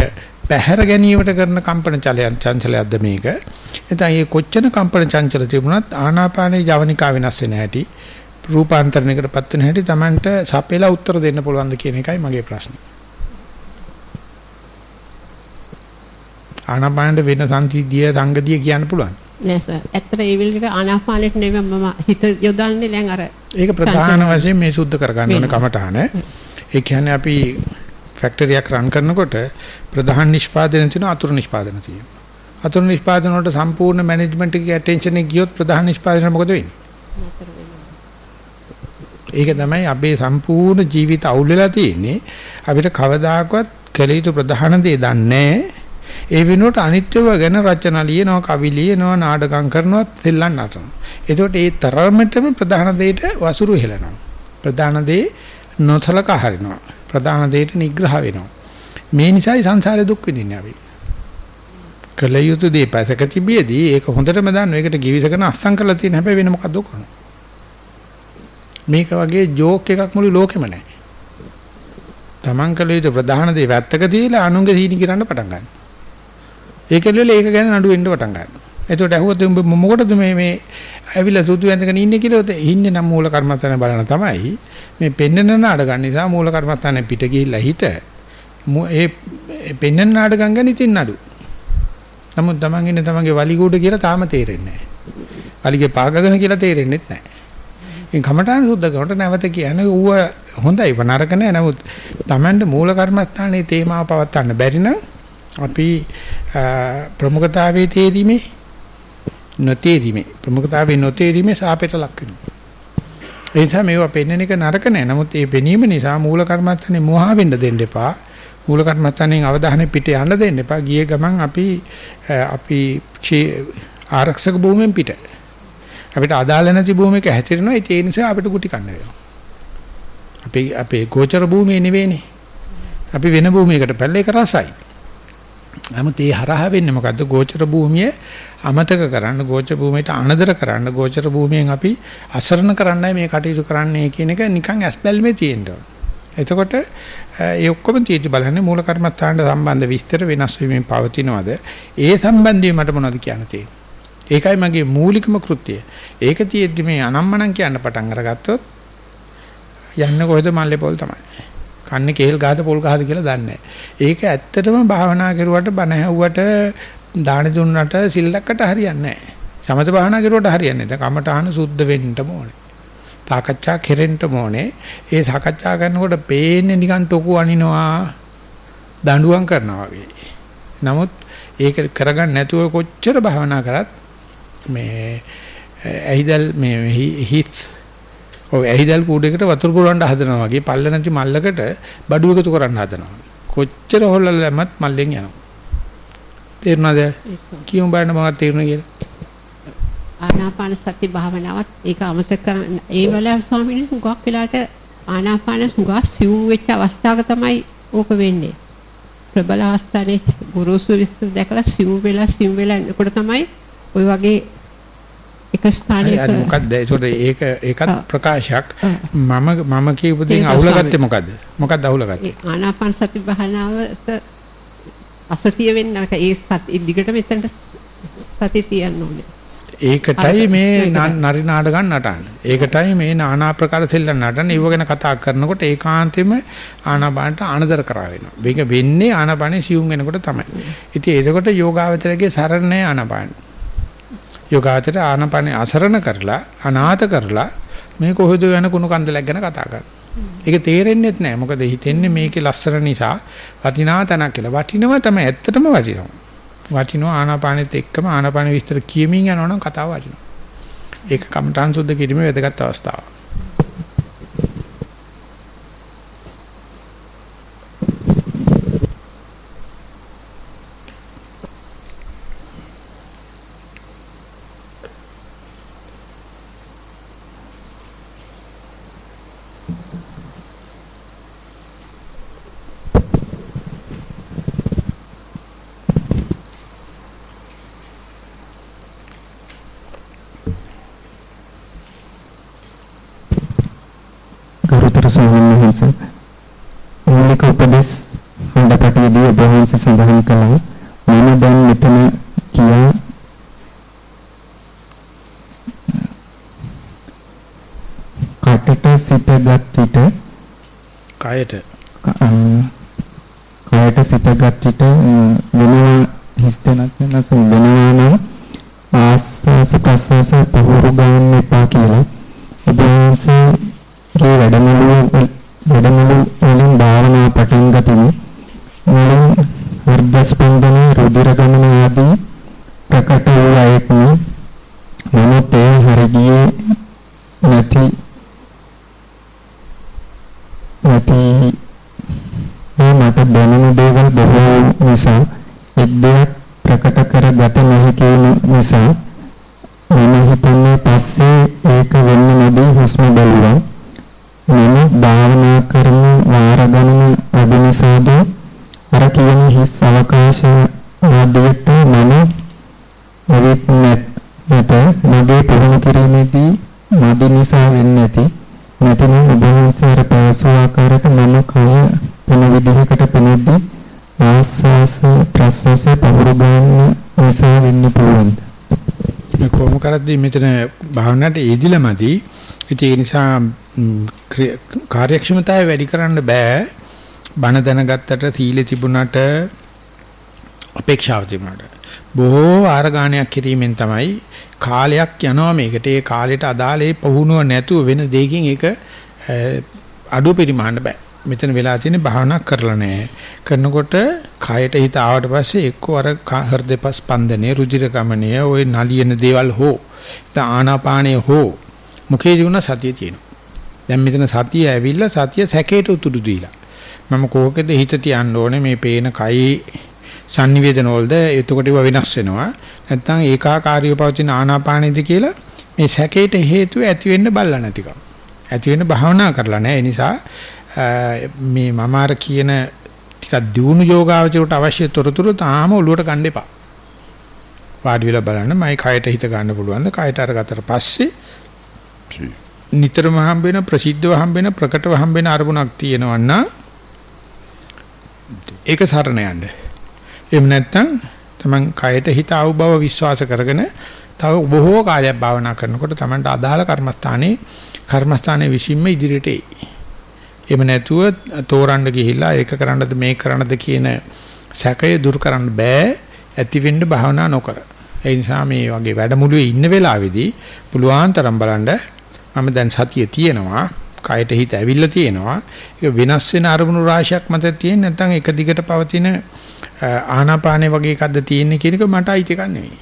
පැහැර ගැනීමට කරන කම්පන චලයන් චංචලයක්ද මේක. එතන මේ කොච්චර කම්පන චංචල තිබුණත් ආනාපානයේ ජවනිකා වෙනස් වෙන හැටි රූපාන්තරණයකටපත් වෙන හැටි Tamanට සපෙලා උත්තර දෙන්න පුළුවන්ද කියන එකයි මගේ ප්‍රශ්නේ. ආනාපානෙට වෙන සංසිද්ධිය සංගතිය කියන්න පුළුවන්. නෑ සර්. ඇත්තට ඒ විදිහට ආනාපානෙට නෙවෙයි මම හිත යොදන්නේ දැන් අර ඒක ප්‍රධාන වශයෙන් මේ සුද්ධ කරගන්න ඕන. කමඨාන. ඒ කියන්නේ අපි ෆැක්ටරියක් රන් කරනකොට ප්‍රධාන නිෂ්පාදන තියෙන අතුරු නිෂ්පාදන තියෙනවා. අතුරු නිෂ්පාදන වලට සම්පූර්ණ මැනේජ්මන්ට් එකේ ඇටෙන්ෂන් එක ගියොත් ප්‍රධාන නිෂ්පාදන මොකද වෙන්නේ? ඒක තමයි අපේ සම්පූර්ණ ජීවිත අවුල් වෙලා තියෙන්නේ. අපිට කවදාකවත් කළ යුතු ප්‍රධාන දේ දන්නේ ඒ වෙනුවට අනිත්‍යව ගැන රචනා ලියනවා, කවි ලියනවා, නාටකම් කරනවා, සෙල්ලම් නටනවා. එතකොට ඒ තරමටම ප්‍රධාන දෙයට වසුරු හෙලනවා. ප්‍රධාන දේ නොසලකා හරිනවා. ප්‍රධාන දෙයට නිග්‍රහ වෙනවා. මේ නිසායි සංසාරේ දුක් විඳින්නේ අපි. කළ යුතු දේ පැසක තිබියදී ඒක හොඳටම දන්නවා. ඒකට givisකන අස්තම් කරලා තියෙන හැබැයි වෙන මොකද්ද කරන්නේ? මේක වගේ ජෝක් එකක් මුළු ලෝකෙම නැහැ. Taman කළ යුතු ප්‍රධාන දේ වැත්තක තියලා අනුන්ගේ සීනි කිරන්න පටන් ගන්නවා. ඒකෙල්ල ඒක ගැන නඩු වෙන්න පටන් ගන්නවා. එතකොට ඇහුවොත් උඹ මොකටද මේ මේ ඇවිල්ලා සුදු ඇඳගෙන ඉන්නේ කියලා උත ඉන්නේ නම් මූල කර්මස්ථානේ බලන තමයි මේ පෙන්නන නාඩගම් නිසා මූල කර්මස්ථානේ පිට ගිහිල්ලා හිත මු- ඒ ඒ පෙන්නන නාඩගම් ගැන ඉතින් නඩු. නමුත් Taman ඉන්නේ Tamanගේ වලිගුඩ කියලා තාම තේරෙන්නේ නැහැ. වලිගේ පාගගෙන කියලා තේරෙන්නේ නැහැ. ඉතින් කමඨාන සුද්ධ කරනට නැවත කියන්නේ ඌව හොඳයි වනරක නෑ නමුත් Tamanට මූල කර්මස්ථානයේ තේමාව පවත්වන්න බැරි නම් අපි ප්‍රමුඛතාවයේ තේරීමේ නොතේරීමේ ප්‍රමුඛතාවයේ නොතේරීමේ සාපේට ලක් වෙනවා. ඒ නිසා මේවා පෙන්වන එක නරක නෑ. නමුත් මේ පෙනීම නිසා මූල කර්මස්ථානේ මෝහ වෙන්න දෙන්න එපා. මූල කර්මස්ථානෙන් අවධානය පිට යන්න දෙන්න එපා. ගියේ ගමන් අපි අපි ආරක්ෂක භූමියෙන් පිට. අපිට අදාළ නැති භූමියක හැසිරෙනවා. ඒ නිසා අපිට කුටි කන්න වෙනවා. අපේ අපේ ගෝචර භූමිය නෙවෙයිනේ. අපි වෙන භූමියකට පැල්ල ඒක රසයි. නමුත් ඒ හරහා වෙන්නේ මොකද්ද? ගෝචර භූමිය අමතක කරන්න, ගෝචර භූමියට අනදර කරන්න, ගෝචර භූමියෙන් අපි අසරණ කරන්නයි මේ කටයුතු කරන්නේ කියන එක නිකන් ඇස්බල්මේ තියෙනවා. එතකොට ඒ ඔක්කොම තියෙදි බලන්නේ මූල කර්මස්ථානට සම්බන්ධ විස්තර වෙනස් වීමෙන් පවතිනවද? ඒ සම්බන්ධයෙන් මට මොනවද කියන්න තියෙන්නේ? ඒකයි මගේ මූලිකම කෘත්‍යය. ඒක තියෙද්දි මේ අනම්මනම් කියන්න පටන් අරගත්තොත් යන්නේ කොහෙද මල්ලේ පොල් තමයි. කන්නේ කේල් ගහද පොල් ගහද කියලා දන්නේ ඒක ඇත්තටම භාවනා කරුවට බණ ඇහුවට දාන දුන්නට සිල්ලක්කට හරියන්නේ නැහැ. සමත භාවනා කරුවට හරියන්නේ නැහැ. කමඨාන සුද්ධ වෙන්න ඕනේ. සාකච්ඡා කෙරෙන්න ඕනේ. ඒ සාකච්ඡා කරනකොට පේන්නේ නිකන් ටොකු අනිනවා දඬුවම් කරනවා වගේ. නමුත් ඒක කරගන්න නැතුව කොච්චර භාවනා කරත් මේ ඇහිදල් මේ හිත් ඔය ඇහිදල් කූඩේකට වතුර පුරවන්න හදනවා වගේ පල්ල නැති මල්ලකට බඩු එකතු කරන්න හදනවා. කොච්චර හොල්ලලා දැම්මත් මල්ලෙන් යනවා. තේරුණාද? කියමු බලන්න මොනවද තේරුණා කියලා. ආනාපාන සති භාවනාවත් ඒක අමතක කරන්න ඒ වෙලාව ස්වාමීන් වහන්සේ හුඟක් වෙලාට ආනාපාන හුඟක් සිව් වෙච්ච අවස්ථාවක තමයි ඕක වෙන්නේ. ප්‍රබල අවස්ථාවේ ගුරුසු විශ්ව දැකලා සිව් වෙලා සිව් වෙලා එනකොට තමයි ওই වගේ එක ස්ථානයක. හරි මොකද්ද ඒකට ඒක ඒකත් ප්‍රකාශයක්. මම මම කියපු දෙයින් අහුලගත්තේ මොකද්ද? මොකද්ද අහුලගත්තේ ආනාපාන සති භාවනාවට අසතිය වෙන්න ඒ සති දිගට මෙතනට සතිය තියන්න ඕනේ. ඒකටයි මේ නරි නාඩගම් නටන්නේ. ඒකටයි මේ নানা ආකාර සෙල්ලම් නටන්නේ. ඒව ගැන කතා කරනකොට ඒකාන්තෙම ආනාපානට අනදර කරා වෙනවා. මේක වෙන්නේ ආනාපානේ සියුම් වෙනකොට තමයි. ඉතින් එතකොට යෝගාවචරයේ සරණ ආනාපාන. යෝගාචර ආනපනේ අසරණ කරලා අනාථ කරලා මේ කොහෙද යන කුණු කන්දලක් ගැන කතා කරනවා. ඒක තේරෙන්නේත් නැහැ. මොකද හිතෙන්නේ මේකේ ලස්සන නිසා වටිනා තැනක් කියලා. වටිනවා තමයි ඇත්තටම වටිනවා. වටිනවා ආනාපානෙත් එක්කම ආනාපාන විස්තර කියමින් යනවනම් කතාව වටිනවා. ඒක කමඨාන් සුද්ධ කිරීමේ වැදගත් අවස්ථාවක්. වහන්සේ සඳහන් කළා. මම දැන් මෙතන කියා කටට සිතගත් විට කයට? කයට සිතගත් විට වෙනවා හිස්තනක් වෙනස වෙනවා නම් ආස්වාස ප්‍රස්වාස පහුරු ගන්න එපා කියලා ඔබ වහන්සේ ගේ වැඩමුළු වැඩමුළු වලින් භාවනා පටන් ගතිමු. මුලින් හෘද ස්පන්දන රුධිර ගමන ආදී ප්‍රකට වූ අයෙක්ම නමුත් ඒ හරියේ නැති නැති මේ මට දැනෙන දේවල් බොහෝ නිසා එක් දෙයක් ප්‍රකට කරගත නොහැකි නිසා මම හිතන්නේ පස්සේ ඒක වෙන්න නොදී හුස්ම බැලුවා. මම භාවනා කරන වාර ගණන අඩු නිසාද අර කියන හිස් අවකාශ ආදියට මම වෙත් නැත මගේ පුහුණු කිරීමේදී මදි නිසා වෙන්නේ නැති නැතිනම් ඔබ වහන්සේ අර පැවසු ආකාරයට මම කය වෙන විදිහකට පෙනෙද්දී ආස්වාස ප්‍රස්වාස පවුරු ගන්න නිසා වෙන්න පුළුවන්. මේ කොහොම කරද්දී මෙතන භාවනාවට ඊදිලමදී ඒ නිසා කාර්යක්ෂමතාවය වැඩි කරන්න බෑ. බණ දැනගත්තට සීලෙ තිබුණට අපේක්ෂාව තිබුණට බොහෝ ආරගාණයක් කිරීමෙන් තමයි කාලයක් යනවා මේකට. ඒ කාලෙට අදාළ ඒ පුහුණුව නැතුව වෙන දෙයකින් ඒක අඩුව පරිමාන්න බෑ. මෙතන වෙලා තියෙන්නේ භාවනා කරලා නැහැ. කරනකොට කයට හිත ආවට පස්සේ එක්ක අර හෘද ස්පන්දනය, රුධිර ගමනය, ওই නලියන දේවල් හෝ ආනාපානය හෝ මුඛේ ජීවන සතිය තියෙනවා. දැන් මෙතන සතිය ඇවිල්ලා සතිය සැකේට උතුරු දීලා. මම කෝකෙද හිත තියන්න ඕනේ මේ පේන කයි sannivedana වලද එතකොට ඒවා වෙනස් වෙනවා. නැත්නම් ඒකාකාරීව පවතින ආනාපානෙද කියලා මේ සැකේට හේතුව ඇති වෙන්න බල්ලා නැතිකම. ඇති වෙන්න භාවනා කරලා නැහැ. ඒ නිසා මේ මම අර කියන ටිකක් දියුණු යෝගාවචරයට අවශ්‍ය තොරතුරු තාම ඔලුවට ගන්න එපා. වාඩි වෙලා බලන්න මයි කයට හිත ගන්න පුළුවන්ද? කයට අරගත්තට පස්සේ නිතරම හම්බ වෙන ප්‍රසිද්ධව හම්බ වෙන ප්‍රකටව හම්බ වෙන අරමුණක් තියෙනවා නම් ඒක සරණ යන්න. එහෙම නැත්නම් තමන් කයට හිත ආව බව විශ්වාස කරගෙන තව බොහෝ කාලයක් භාවනා කරනකොට තමන්ට අදාළ කර්මස්ථානේ කර්මස්ථානයේ විසින්ම ඉදිරියට එයි. එහෙම නැතුව තෝරන්න ගිහිල්ලා ඒක කරන්නද මේක කරන්නද කියන සැකය දුරු කරන්න බෑ ඇති වෙන්න භාවනා නොකර. ඒ නිසා මේ වගේ වැඩමුළුවේ ඉන්න වෙලාවේදී පුළුවන් තරම් බලන්න මම දැන් සතිය තියෙනවා කයට හිත ඇවිල්ලා තියෙනවා ඒක වෙනස් වෙන අරමුණු රාශියක් මත තියෙන නැත්නම් එක දිගට පවතින ආනාපානේ වගේ එකක්ද තියෙන්නේ කියන එක මට අයිති එකක් නෙවෙයි.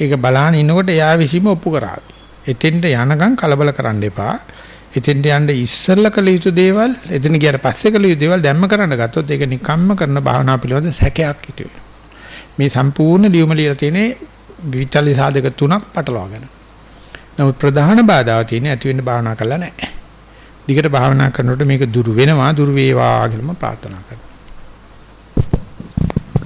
ඒක බලහන් ඉන්නකොට එයා විසීම ඔප්පු කරાવી. එතෙන්ට යනකම් කලබල කරන්න එපා. එතෙන්ට යන්න ඉස්සෙල්ලා කළ යුතු දේවල් එතන ගියාට පස්සේ කළ යුතු දේවල් දැම්ම කරන්න ගත්තොත් ඒක නිකම්ම කරන භාවනා පිළිවෙත සැකයක් හිට වෙනවා. මේ සම්පූර්ණ ලියුම ලියලා තියෙන්නේ විචල්්‍ය සාධක තුනක් පටලවාගෙන. නමුත් ප්‍රධාන බාධාව තියෙන්නේ ඇති වෙන්න භාවනා කළා නැහැ. දිගට භාවනා කරනකොට මේක දුරු වෙනවා දුරු වේවා කියලා ප්‍රාර්ථනා කරනවා.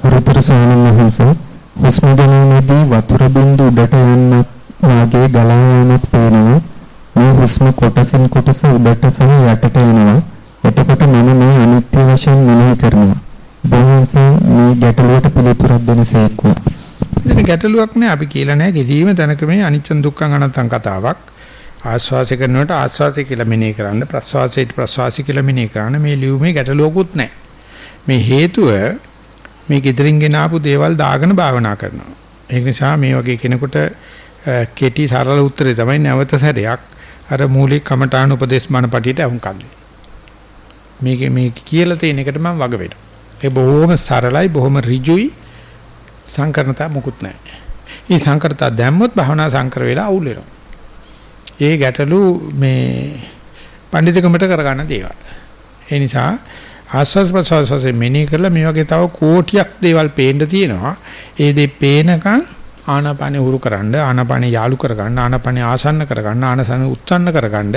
අරතර ස්වාමීන් වහන්සේ හුස්ම ගැනීමේදී වතුර බින්දු උඩට යන්නත් වාගේ ගලා යාමක් පේනවා. මේ හුස්ම කොටසින් කොටස උඩට සහ යටට එනවා. එතකොට මම මේ අනිත්‍ය වශයෙන් මෙනෙහි කරනවා. බොහොමසේ මේ ගැටලුවට පිළිතුරක් දෙනසේක්වා. ඉතින් ගැටලුවක් නෑ අපි කියලා නෑ කිසිම තැනක මේ අනිච්ච දුක්ඛං අනත්තං කතාවක්. ආස්වාසය කරනකොට ආස්වාසය කියලා මෙනෙහි කරන්න ප්‍රස්වාසයට ප්‍රස්වාසය කියලා මෙනෙහි කරන්න මේ ලියුමේ ගැටලුවකුත් නෑ. මේ හේතුව මේ gedirin ගෙන ආපු දේවල් දාගෙන භාවනා කරනවා. ඒ නිසා මේ වගේ කෙනෙකුට කෙටි සරල උත්තරේ තමයි නැවත සැරයක් අර මූලික කමඨාන උපදේශ මනපටියට අහුම්කම් මේක මේ කියලා තියෙන එකට මම වග වෙනවා. ඒ බොහොම සරලයි බොහොම ඍජුයි සංකරණතා මුකුත් නැහැ. මේ සංකරතා දැම්මොත් භවනා සංකර වෙලා අවුල් වෙනවා. ඒ ගැටලු මේ පඬිතුකමට කරගන්න දේවල්. ඒ නිසා ආස්වාද ප්‍රසවාසයෙන් මෙනෙහි කරලා මේ වගේ තව කෝටියක් දේවල් පේන්න තියෙනවා. ඒ දේ පේනකන් ආනාපානෙ හුරු කරන්න ආනාපානෙ යාලු කරගන්න ආනාපානෙ ආසන්න කරගන්න ආනසන උත්සන්න කරගන්න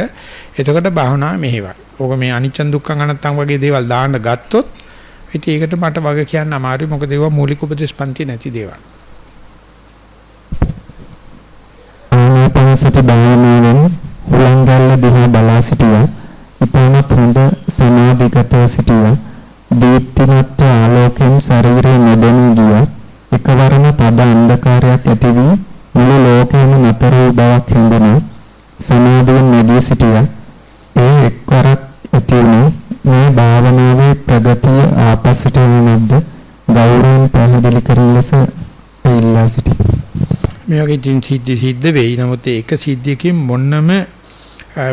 එතකොට භාවනාව මෙහෙවයි. ඕක මේ අනිච්ච දුක්ඛ අනත්තම් වගේ දේවල් දාන්න ගත්තොත් ඉතින් ඒකට මට වග කියන්න අමාරුයි මොකද ඒවා මූලික උපදේශ පන්ති නැති දේවල්. සති භාවනාවෙන් හුලංගල්ල දිහා බලා සිටියා. ඉතාමත් හොඳ සමාධිගතව සිටියා. දීප්තිමත් ආලෝකයෙන් ශරීරය නොදැනී ගියා. එකවරම තද අන්ධකාරයක් ඇති වී මුළු ලෝකෙම නතර වූ බවක් හැඟුණා. සමාධියෙන් නැගී සිටියා. ඒ එක්වරක් ඇති වුණේ මේ භාවනාවේ ප්‍රගතිය ආපස්සට යන්නේද ගෞරවයෙන් පැහැදිලි කරන ලෙස ඉල්ලා සිටිනවා. මේ වගේ තින් සිද්ධි සිද්ධ වෙයි. නමුත් ඒක සිද්ධියකින් මොන්නම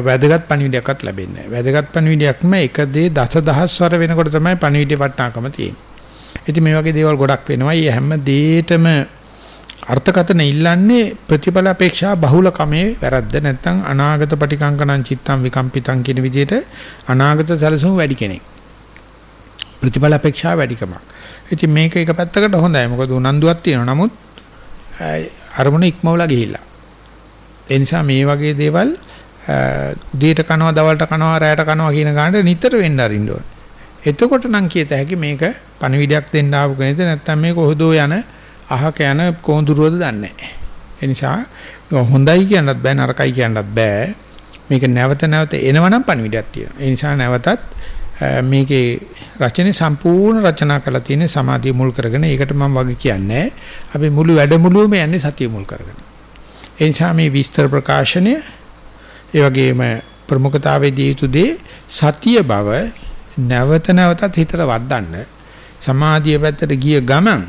වැදගත් පණිවිඩයක්වත් ලැබෙන්නේ නැහැ. වැදගත් පණිවිඩයක්ම එක දේ දසදහස්වර වෙනකොට තමයි පණිවිඩේ වටිනාකම තියෙන්නේ. ඉතින් මේ වගේ දේවල් ගොඩක් වෙනවා. මේ හැම දෙයකටම අර්ථකතන ඉල්ලන්නේ ප්‍රතිඵල අපේක්ෂා බහුල කමේ වැරද්ද නැත්නම් අනාගත පටිකංකනං චිත්තං විකම්පිතං කියන විදිහට අනාගත සැලසුම් වැඩි කෙනෙක්. ප්‍රතිඵල අපේක්ෂා වැඩිකමක්. ඉතින් මේක එක පැත්තකට හොඳයි. මොකද උනන්දුවක් තියෙනවා. නමුත් අරමුණ ඉක්මවලා ගිහිල්ලා. ඒ නිසා මේ වගේ දේවල් උදේට කනවා, දවල්ට කනවා, රැයට කනවා කියන ගානට නිතර වෙන්න අරින්න ඕනේ. එතකොට නම් කියත හැකි මේක පණිවිඩයක් දෙන්න ආපු කෙනෙක්ද නැත්නම් මේක හොදෝ යන අහක යන කොඳුරුවද දන්නේ නැහැ. ඒ නිසා හොඳයි කියන්නත් බෑ නරකයි කියන්නත් බෑ. මේක නැවත නැවත එනවනම් පණිවිඩයක් තියෙනවා. ඒ නිසා නැවතත් මේකේ රචනයේ සම්පූර්ණ රචනා කරලා තියෙන සමාධිය මුල් කරගෙන ඒකට මම වගේ කියන්නේ අපි මුළු වැඩමුළුවම යන්නේ සතිය මුල් කරගෙන. ඒ නිසා මේ විස්තර ප්‍රකාශනය ඒ වගේම ප්‍රමුඛතාවයේදී යුතු දේ සතිය බව නැවත නැවතත් හිතට වද්දන්න සමාධිය පැත්තට ගිය ගමන්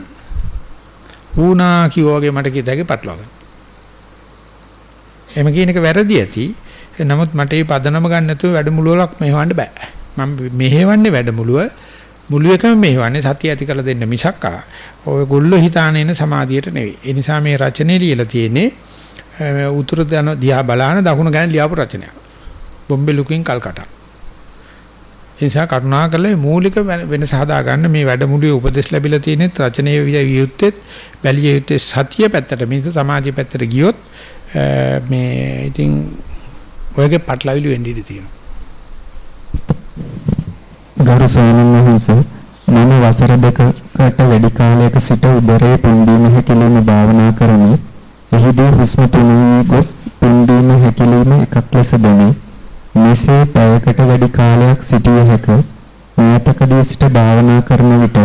ඌනා කිව්වා වගේ මට කිය တဲ့ පටලවා ගන්න. එම කියන එක වැරදි ඇති. නමුත් මට මේ පදනම ගන්න නැතුව වැඩමුළුවක් මෙහෙවන්න බෑ. මම මෙහෙවන්නේ වැඩමුළුව මුළු එකම මෙහෙවන්නේ සතිය ඇති කරලා දෙන්න මිසක් ඔය ගොල්ලෝ හිතාන එන සමාධියට නෙවෙයි. ඒ නිසා මේ රචනයේ ලියලා තියෙන්නේ උතුරු දන දිහා බලාන දකුණ ගැන ලියාපු රචනයක්. බොම්බේ ලුකින් කල්කටා. ඒ නිසා කරුණාකරලා මූලික වෙනස හදා ගන්න මේ වැඩමුළුවේ උපදෙස් ලැබිලා තියෙන රචනයේ වියුත්තේ බැලිය යුත්තේ සතිය පැත්තට මිස සමාධිය පැත්තට ගියොත් මේ ඉතින් ඔයගේ පටලවිලි වෙන්න ඉඩ තියෙනවා. ගරු ස්වාමීන් වහන්සේ මම වසර දෙකකට වැඩි කාලයක සිට උදරයේ පිම්බීම හැකිලිම භාවනා කරමි. එහිදී හුස්ම තුනී ගොස් පිම්බීම හැකිලිම එකක් ලෙස දැනේ. මෙසේ පැයකට වැඩි කාලයක් සිටිය හැක. මෑතකදී සිට භාවනා කරන විට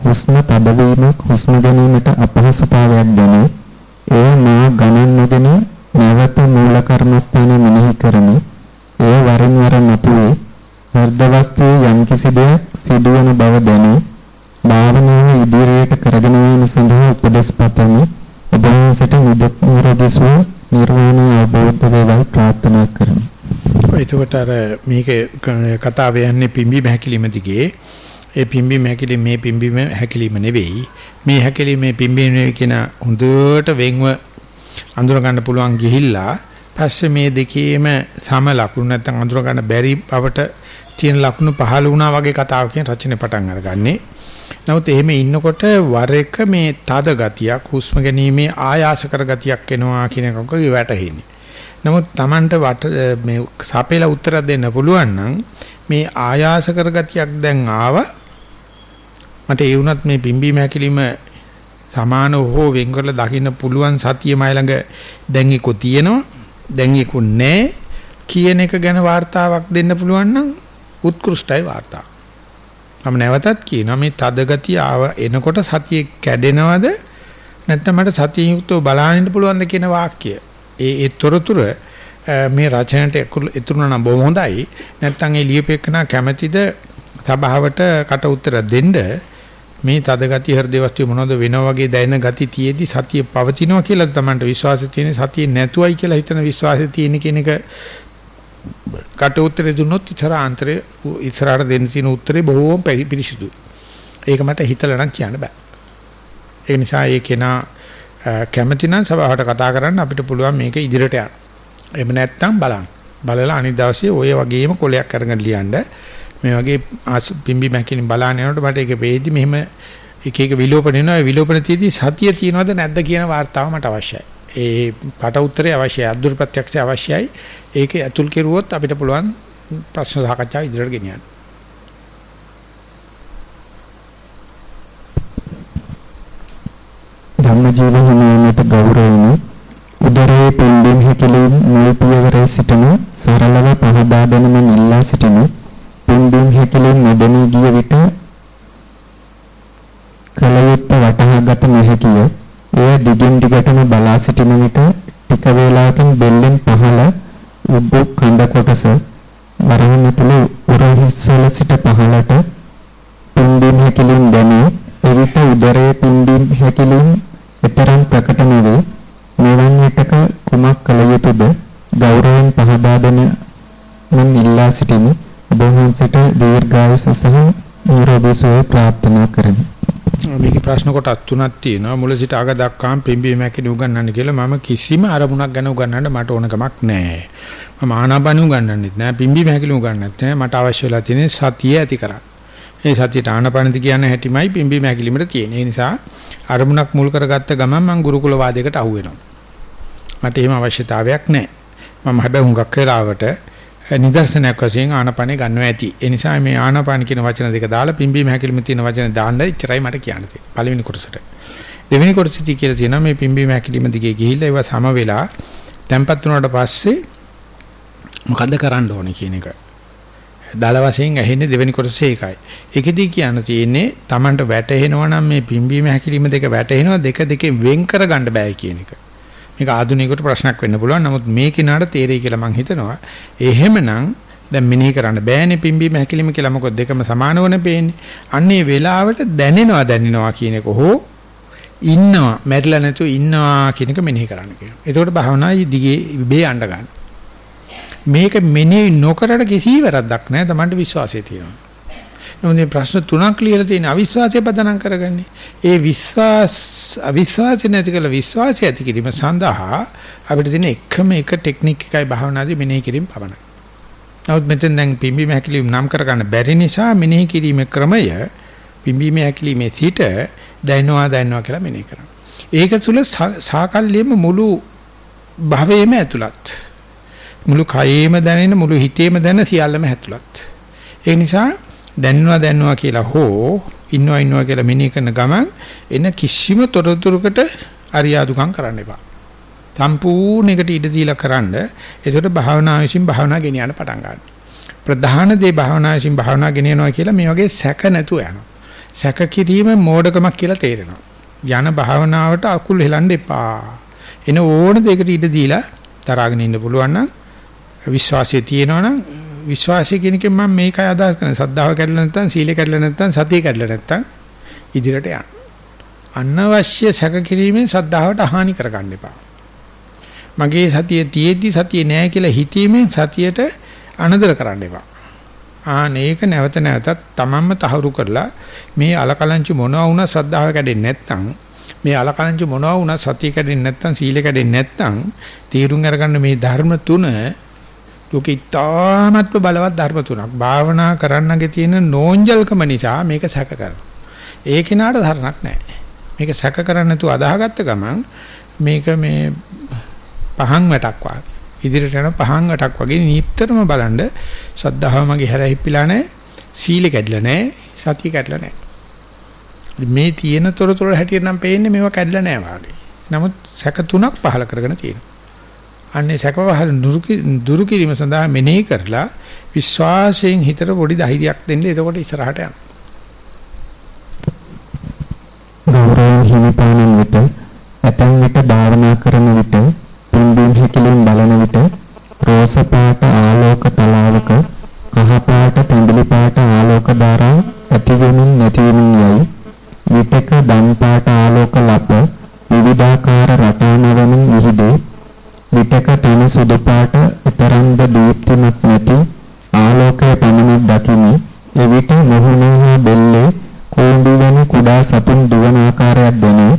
හුස්ම තදවීමක් හුස්ම ගැනීමට අපහසුතාවයක් දැනේ. එය මා ගණන් නොගෙන නැවත මූල කර්මස්ථානය මෙනෙහි කරමි. එය වරින් වර මතුවේ. හෘද වස්තුවේ යම්කිසි දෙයක් සිදුවන බව දැනේ. භාවනාව ඉදිරියට කරගෙන යාම සඳහා උපදෙස් පතමි. ඔබ වහන්සේට නිදුක් නිරෝගී සුව නිර්වාණය අවබෝධ වේවායි ප්‍රාර්ථනා කරමි. එතකොට අර මේක කතාව යන්නේ පිම්බි මහකිලිම දිගේ ඒ පිම්බි මහකිලිම මේ පිම්බි මහකිලිම නෙවෙයි මේ හැකිලිම මේ පිම්බි නෙවෙයි කියන හොඳට වෙන්ව අඳුර ගන්න පුළුවන් ගිහිල්ලා පස්සේ මේ දෙකේම සම ලකුණු නැත්නම් අඳුර ගන්න බැරි බවට තියෙන ලකුණු පහළ වුණා වගේ කතාවකින් රචනෙ පටන් අරගන්නේ. නමුත් එහෙම ඉන්නකොට වර එක මේ තද ගතියක් හුස්ම ගැනීමේ ආයාස කර ගතියක් එනවා කියන එකක වැටහෙන්නේ. නමුත් Tamanට මේ සපේලා උත්තර දෙන්න පුළුවන් නම් මේ ආයාස කර ගතියක් දැන් ආව මට ඒ වුණත් මේ බිම්බීම හැකිලිම සමානව හෝ වෙන් කරලා දකින්න පුළුවන් සතිය මයි ළඟ දැන් එක්ක තියෙනවා දැන් එක්ක නැහැ කියන එක ගැන වார்த்தාවක් දෙන්න පුළුවන් නම් උත්කෘෂ්ටයි වාර්තා. මම නැවතත් කියනවා මේ තද ගතිය ආව එනකොට සතිය කැඩෙනවද නැත්නම් මට සතිය යුක්තව බලන්න පුළුවන්ද කියන වාක්‍යය. ඒ ඒ තොරතුර මේ රචනයට ඉතුරු නම් බොහොම හොඳයි. නැත්නම් ඒ ලියපෙකන කැමැතිද සභාවට කට උත්තර දෙන්න මේ තද ගතිය හෘද වස්තු මොනවද වෙනව වගේ දැනෙන ගති තියේදී සතිය පවතිනවා කියලා තමන්ට විශ්වාසය තියෙන සතිය නැතුවයි කියලා හිතන විශ්වාසය තියෙන කියන එක කට උත්තරේ දුන්නොත් ඉතර ආන්තරේ ඉස්සරහට දෙන්න තියෙන උත්තරේ බොහෝම පිරිසිදු. ඒක මට හිතලා නම් කියන්න බෑ. ඒ නිසා ඒ කෙනා කැමති නම් සභාවට කතා කරන්න අපිට පුළුවන් මේක ඉදිරියට යන්න. එහෙම නැත්නම් බලන්න. බලලා අනිත් දවසේ ඔය වගේම කොලයක් අරගෙන ලියන්න. මේ වගේ පිම්බි මැකිලින් බලාන යනකොට මට ඒක වේදි මෙහෙම එක එක විලෝපන වෙනවා. ඒ විලෝපන තියදී සතිය තියනවද නැද්ද කියන වார்த்தාව මට අවශ්‍යයි. ඒ කට උත්තරේ අවශ්‍යයි. අද්දුර ප්‍රත්‍යක්ෂය අවශ්‍යයි. ඒක ඇතුල් කෙරුවොත් අපිට පුළුවන් ප්‍රශ්න සාකච්ඡා ඉදිරියට ගෙනියන්න. ධම්මජීව හිමියන්ට ගෞරවණීය උදරයේ පින්බිම් හැකිලීම් මුල් පියවරේ සිටම සරලව පහදා දෙනමින් ඉල්ලා සිටිනු පින්බිම් හැකිලීම් නොදෙනී ගිය විට කලයුත්ත වටහාගත නොහැකිය එය දිගින් දිගටම බලා සිටින විට ටික වේලාවකින් බෙල්ලෙන් පහළ උඩු කඳ කොටස වරහන් තුළ උරහිස්වල සිට පහළට පින්බිම් හැකිලීම් දැනේ එවිට උදරයේ පින්බිම් හැකිලීම් එතරම් ප්‍රකට නොවේ. මෙවන් විටක කුමක් කළ යුතුද? ගෞරවයෙන් පහදා දෙන මන් ඉල්ලා සිටිමි. ඔබ වහන්සේට දීර්ඝායුෂ සහ නිරෝගී සුවය ප්‍රාර්ථනා කරමි. මේකේ ප්‍රශ්න කොටස් තුනක් තියෙනවා මුල සිට අග දක්වාම පිම්බීම හැකිනි උගන්වන්න කියලා මම කිසිම අරමුණක් ගැන උගන්වන්න මට ඕන කමක් නැහැ මම ආනාපාන උගන්වන්නෙත් නැහැ පිම්බීම හැකිනි උගන්වන්නෙත් නැහැ මට අවශ්‍ය වෙලා තියෙන්නේ සතිය ඇති කරගන්න ඒ සතියට ආනාපානදි කියන හැටිමයි පිම්බීම හැකිලිමට තියෙන. ඒ නිසා අරමුණක් මුල් කරගත්ත ගමන් මම ගුරුකුල වාදයකට අහු වෙනවා. මට එහෙම අවශ්‍යතාවයක් නැහැ. මම හැබැයි හුඟක් වෙලාවට නිදර්ශනයක් වශයෙන් ආනාපානෙ ගන්නවා ඇති. ඒ නිසා මේ ආනාපාන කියන වචන දෙක දාලා පිම්බීම හැකිලිම තියෙන වචන දාන්න ඉච්චරයි මට කියන්න තියෙන්නේ. පළවෙනි කොටසට. දෙවෙනි කොටසදී කියලා තියෙනවා මේ පිම්බීම හැකිලිම දිගේ ගිහිල්ලා ඒවා සම වෙලා තැම්පත් වුණාට පස්සේ මොකද්ද කරන්න ඕනේ කියන එක. දල වශයෙන් ඇහෙන්නේ දෙවෙනි කොටසේ ඒකයි. ඒකෙදී කියන්න තියෙන්නේ Tamanට වැටහෙනවා නම් මේ පිම්බීම හැකිලිම දෙක වැටහෙනවා දෙක දෙකෙන් වෙන් කරගන්න බෑ කියන එක. මේක ආධුනිකයට ප්‍රශ්නයක් වෙන්න පුළුවන්. නමුත් මේ කිනාට තේරෙයි කියලා මම හිතනවා. එහෙමනම් දැන් මෙනෙහි කරන්න බෑනේ පිම්බීම හැකිලිම කියලා මොකද දෙකම සමානවනේ පේන්නේ. අන්නේ වෙලාවට දැනෙනවා දැනෙනවා කියන එක හෝ ඉන්නවා මැරිලා නැතුව ඉන්නවා කියන එක මෙනෙහි කරන්න කියනවා. එතකොට භාවනායි දිගේ ඉබේ යන්න ගන්න. මේක මෙනෙහි නොකරට කිසි වැරද්දක් නැහැ. Tamanට විශ්වාසය තියෙනවා. නමුත් මේ ප්‍රශ්න තුනක් ලියලා තියෙන අවිශ්වාසය පදනම් කරගන්නේ. ඒ විශ්වාස අවිශ්වාසය නැති කළ විශ්වාසය ඇති කිරීම සඳහා අපිට තියෙන එකම එක ටෙක්නික් එකයි භාවනාදී මෙනෙහි කිරීම පමණයි. නමුත් මෙතෙන් දැන් පිම්බීම හැකිලිම නම් කරගන්න බැරි නිසා මෙනෙහි කිරීමේ ක්‍රමය පිම්බීම හැකිලිමේ සිට දැනනවා දැනනවා කියලා මෙනෙහි කරනවා. ඒක තුල සාකල්යෙම මුළු භවයේම ඇතුළත්. මුළු කයේම දැනෙන මුළු හිතේම දැනෙන සියල්ලම ඇතුළත්. ඒ නිසා දැනනවා දැනනවා කියලා හෝ ඉන්නවා ඉන්නවා කියලා මෙනෙහි කරන ගමන් එන කිසිම තොරතුරකට අරියාදුකම් කරන්න එපා. සම්පූර්ණයකට ඉඩ දීලා කරන්න. ඒකට භාවනා විසින් භාවනා ගෙනියන්න පටන් ගන්නවා. ප්‍රධාන දේ භාවනා විසින් භාවනා ගෙනියනවා කියලා මේ වගේ සැක නැතුව යනවා. සැක කිරීම මෝඩකමක් කියලා තේරෙනවා. යන භාවනාවට අකුල් හෙලන්න එපා. එන ඕන දෙයකට ඉඩ දීලා තරාගෙන ඉන්න පුළුවන් නම් විශ්වාසය තියෙනවා නම් විශ්වාසය කියන එකෙන් මම මේකයි අදහස් කරන්නේ. සද්ධාව කැඩලා නැත්නම් සීලය කැඩලා නැත්නම් සතිය කැඩලා නැත්නම් ඉදිරියට යන්න. අනවශ්‍ය සැක කිරීමෙන් සද්ධාවට හානි කරගන්න එපා. මගේ සතිය තියෙද්දි සතිය නෑ කියලා හිතීමෙන් සතියට අනදර කරන්න එපා. ආනේක නැවත නැවතත් තමන්ම තහවුරු කරලා මේ අලකලංචි මොනවා වුණා ශ්‍රද්ධාව කැඩෙන්නේ නැත්නම් මේ අලකලංචි මොනවා වුණා සතිය කැඩෙන්නේ නැත්නම් සීල කැඩෙන්නේ නැත්නම් තීරුම් අරගන්න මේ ධර්ම තුන ලෝකේ ඉතාමත්ම බලවත් ධර්ම තුනක්. භාවනා කරන්නගේ තියෙන නෝන්ජල්කම නිසා මේක සැක කරනවා. ඒ කෙනාට ධර්මයක් නැහැ. මේක සැක කරන්නේ නැතුව අදාහගත්ත ගමන් මේක මේ පහන් වැටක් වගේ. ඉදිරියට යන පහන් වැටක් වගේ නිතරම බලන්න ශද්ධාව මගේ හැරහිප්පිලා නැහැ. සීල කැඩිලා නැහැ. සතිය කැඩිලා නැහැ. මේ තියෙන තොරතුරු හැටියට නම් පේන්නේ මේවා කැඩිලා නැහැ වාගේ. නමුත් සැක තුනක් පහල කරගෙන තියෙනවා. අන්නේ සැකවහල දුරු කිරීම සඳහා මෙනෙහි කරලා විශ්වාසයෙන් හිතට පොඩි ධෛර්යයක් දෙන්න. එතකොට ඉස්සරහට යනවා. ගෞරවයෙන් හිමිපාණන් විට ඇතැම් විට භාවනා කරන විට පින්බීම් හැකිලින් බලන විට රෝස පාට ආලෝක තලාවක කහ පාට තැඹිලි පාට ආලෝක ධාරා ඇති වෙමින් නැති වෙමින් යයි. විටක දම් පාට ආලෝක ලප විවිධාකාර රටාන වෙමින් විහිදේ විටක තන සුදු පාට තරම්ද දීප්තිමත් නැති ආලෝකය පමණක් දකිමි. එවිට මොහොනේ හා බෙල්ලේ කෝඹි වෙන කුඩා සතුන් දුවන ආකාරයක් දැනේ.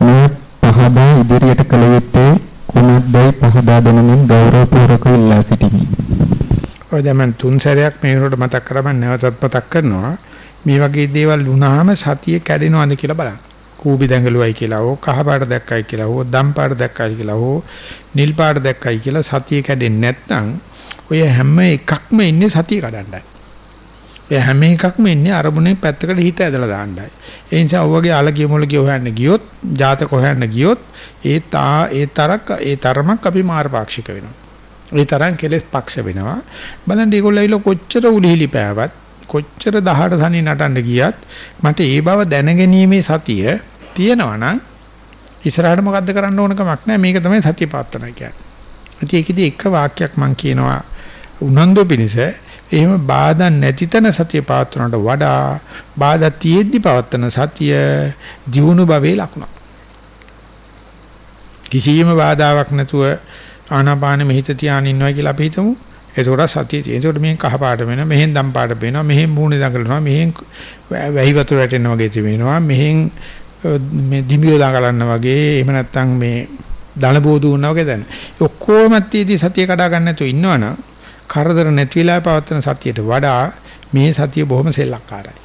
මේ පහදා ඉදිරියට කළ යුත්තේ කුමක්දයි පහදා දෙනමින් ගෞරවපූර්වක ඉල්ලා සිටිමි. ඔය දැන් තුන් සැරයක් මේ වෙනකොට මතක් කරගන්න නැවතත් මතක් කරනවා. මේ වගේ දේවල් වුණාම සතිය කැඩෙනවද කියලා බලන්න. කූබි දැඟලුවයි කියලා හෝ කහ පාට දැක්කයි කියලා හෝ දම් පාට දැක්කයි කියලා හෝ නිල් පාට දැක්කයි කියලා සතිය කැඩෙන්නේ නැත්නම් ඔය හැම එකක්ම ඉන්නේ සතිය කඩන්නයි. ඔය හැම එකක්ම ඉන්නේ අරමුණේ පැත්තකට හිත ඇදලා දාන්නයි. ඒ නිසා ඔයගේ අලගිය මොලගිය හොයන්න ගියොත්, ජාතක හොයන්න ගියොත් ඒ තා ඒ තරක් ඒ තරමක් අපි මාර්ගපාක්ෂික වෙනවා. ඒ තරම් කෙලස් පක්ෂ වෙනවා. බලන්න ඒගොල්ලෝ කොච්චර උලිහිලි පෑවත් කොච්චර 18 සනි නටන්න ගියත් මට ඒ බව දැනගැනීමේ සතිය තියෙනවා නම් ඉස්සරහට මොකද්ද කරන්න ඕන කමක් නැහැ මේක තමයි සතිය පාත්තන කියන්නේ. ඒකෙදි එක වාක්‍යයක් මම කියනවා උනන්දු පිනිස එහෙම බාධා නැති තැන සතිය පාත්වනට වඩා බාධා තියෙද්දි පවත්තන සතිය ජීවුණු භවයේ ලකුණක්. කිසියම් බාධාවක් නැතුව ආනාපානෙ මෙහිත තියාගෙන ඉන්නවා කියලා අපි හිතමු. එතකොට සතිය තියෙන. එතකොට මෙහෙන් කහ පාට වෙනවා, මෙහෙන් දම් පාට වෙනවා, මෙහෙන් මූණේ දඟලනවා, මෙහෙන් වැහි වතුර වැටෙනවා වගේ තිබෙනවා, මෙහෙන් මේ දිමිය දඟලන්න වගේ, එහෙම නැත්නම් මේ දන බෝදු වුණා වගේ දැන. ඔක්කොම තියදී සතිය කඩා ගන්න නැතුව ඉන්නවනම් කරදර නැති වෙලා පවත්වන සතියට වඩා මේ සතිය බොහොම සෙල්ලක්කාරයි.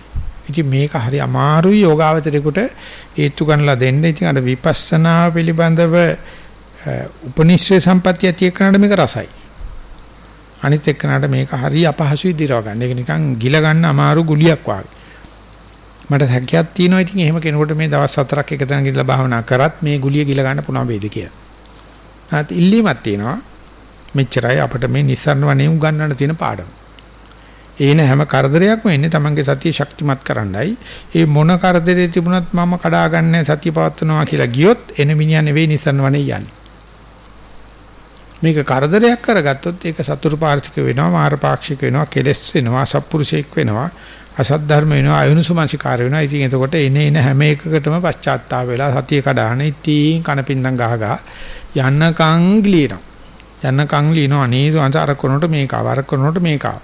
ඉතින් මේක හරි අමාරුයි යෝගාවචරේකට හේතු ගන්නලා දෙන්න. ඉතින් අර විපස්සනා පිළිබඳව උපනිශ්‍රේ සම්පත්‍ය ඇති කරනකොට මේක රසයි. අනිත් එක්කනට මේක හරි අපහසුයි දිරව ගන්න. ඒක නිකන් ගිල ගන්න අමාරු ගුලියක් වගේ. මට හැකියාවක් තියෙනවා ඉතින් එහෙම කෙනෙකුට මේ දවස් හතරක් එක තැන ගිහලා භාවනා කරත් මේ ගුලිය ගිල ගන්න පුළුවන් වේද කියලා. තාත් ඉල්ලීමක් තියෙනවා. මෙච්චරයි අපිට මේ නිස්සරණ වනේ උගන්වන්න තියෙන පාඩම. ඒන හැම කරදරයක්ම එන්නේ Tamange සතිය ශක්තිමත් කරන්නයි. ඒ මොන කරදරේ තිබුණත් මම කඩා ගන්න සතිය පවත්වනවා කියලා ගියොත් එන මිනිහා නෙවෙයි නිස්සරණ වනේ යන්නේ. මේක කරදරයක් කරගත්තොත් ඒක සතුරු පාර්ශික වෙනවා මාර පාක්ෂික වෙනවා කෙලස් වෙනවා සත්පුරුෂයෙක් වෙනවා අසත් ධර්ම වෙනවා අයුනුසුමංසිකාර වෙනවා ඉතින් එතකොට එනේ එන හැම එකකටම පශ්චාත්තාප වෙලා සතිය කඩාන ඉතින් කනපින්නම් ගහ ගහ යන්නකම් ගලිනවා යන්නකම් ලියනවා නේද අර කරනකොට මේක ආව අර කරනකොට මේක ආව.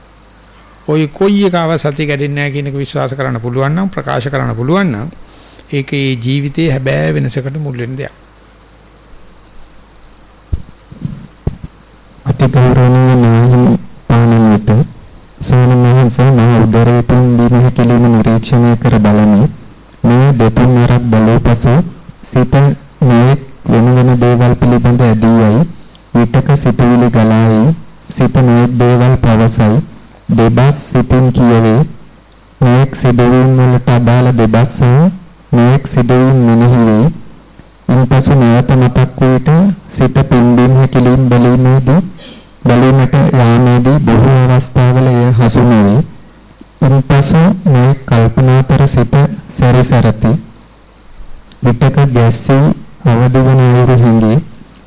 ওই කොයි එකව සතිය කැඩෙන්නේ නැහැ කියන එක විශ්වාස කරන්න පුළුවන් නම් ප්‍රකාශ කරන්න පුළුවන් නම් ඒකේ ජීවිතයේ හැබෑ වෙනසකට මුල් වෙන දෙයක්. අතිගෞරවනීය නිරීක්ෂණය කර බලමි. මේ දෙතුන් වරක් බලූ පසු සිත මේ වෙන වෙන දේවල් පිළිබඳ ඇදී යයි. විටක සිතුවිලි ගලායි. සිත මේ දේවල් පවසයි. දෙබස් සිතින් කියවේ මේක් සිදුවීම් වලට අදාළ දෙබස් සහ මේක් සිදුවීම් මෙනෙහි වේ. ඉන්පසු නැවත මතක් වූට සිත පිම්බීම හැකිලිම් බැලීමේදී බැලීමට යාමේදී බොහෝ අවස්ථාවල එය හසු නොවේ. ඉන්පසු මේ කල්පනාතර සිත සැරිසරති විටක ගැස්සී අවදි වන අයුරු හැඟේ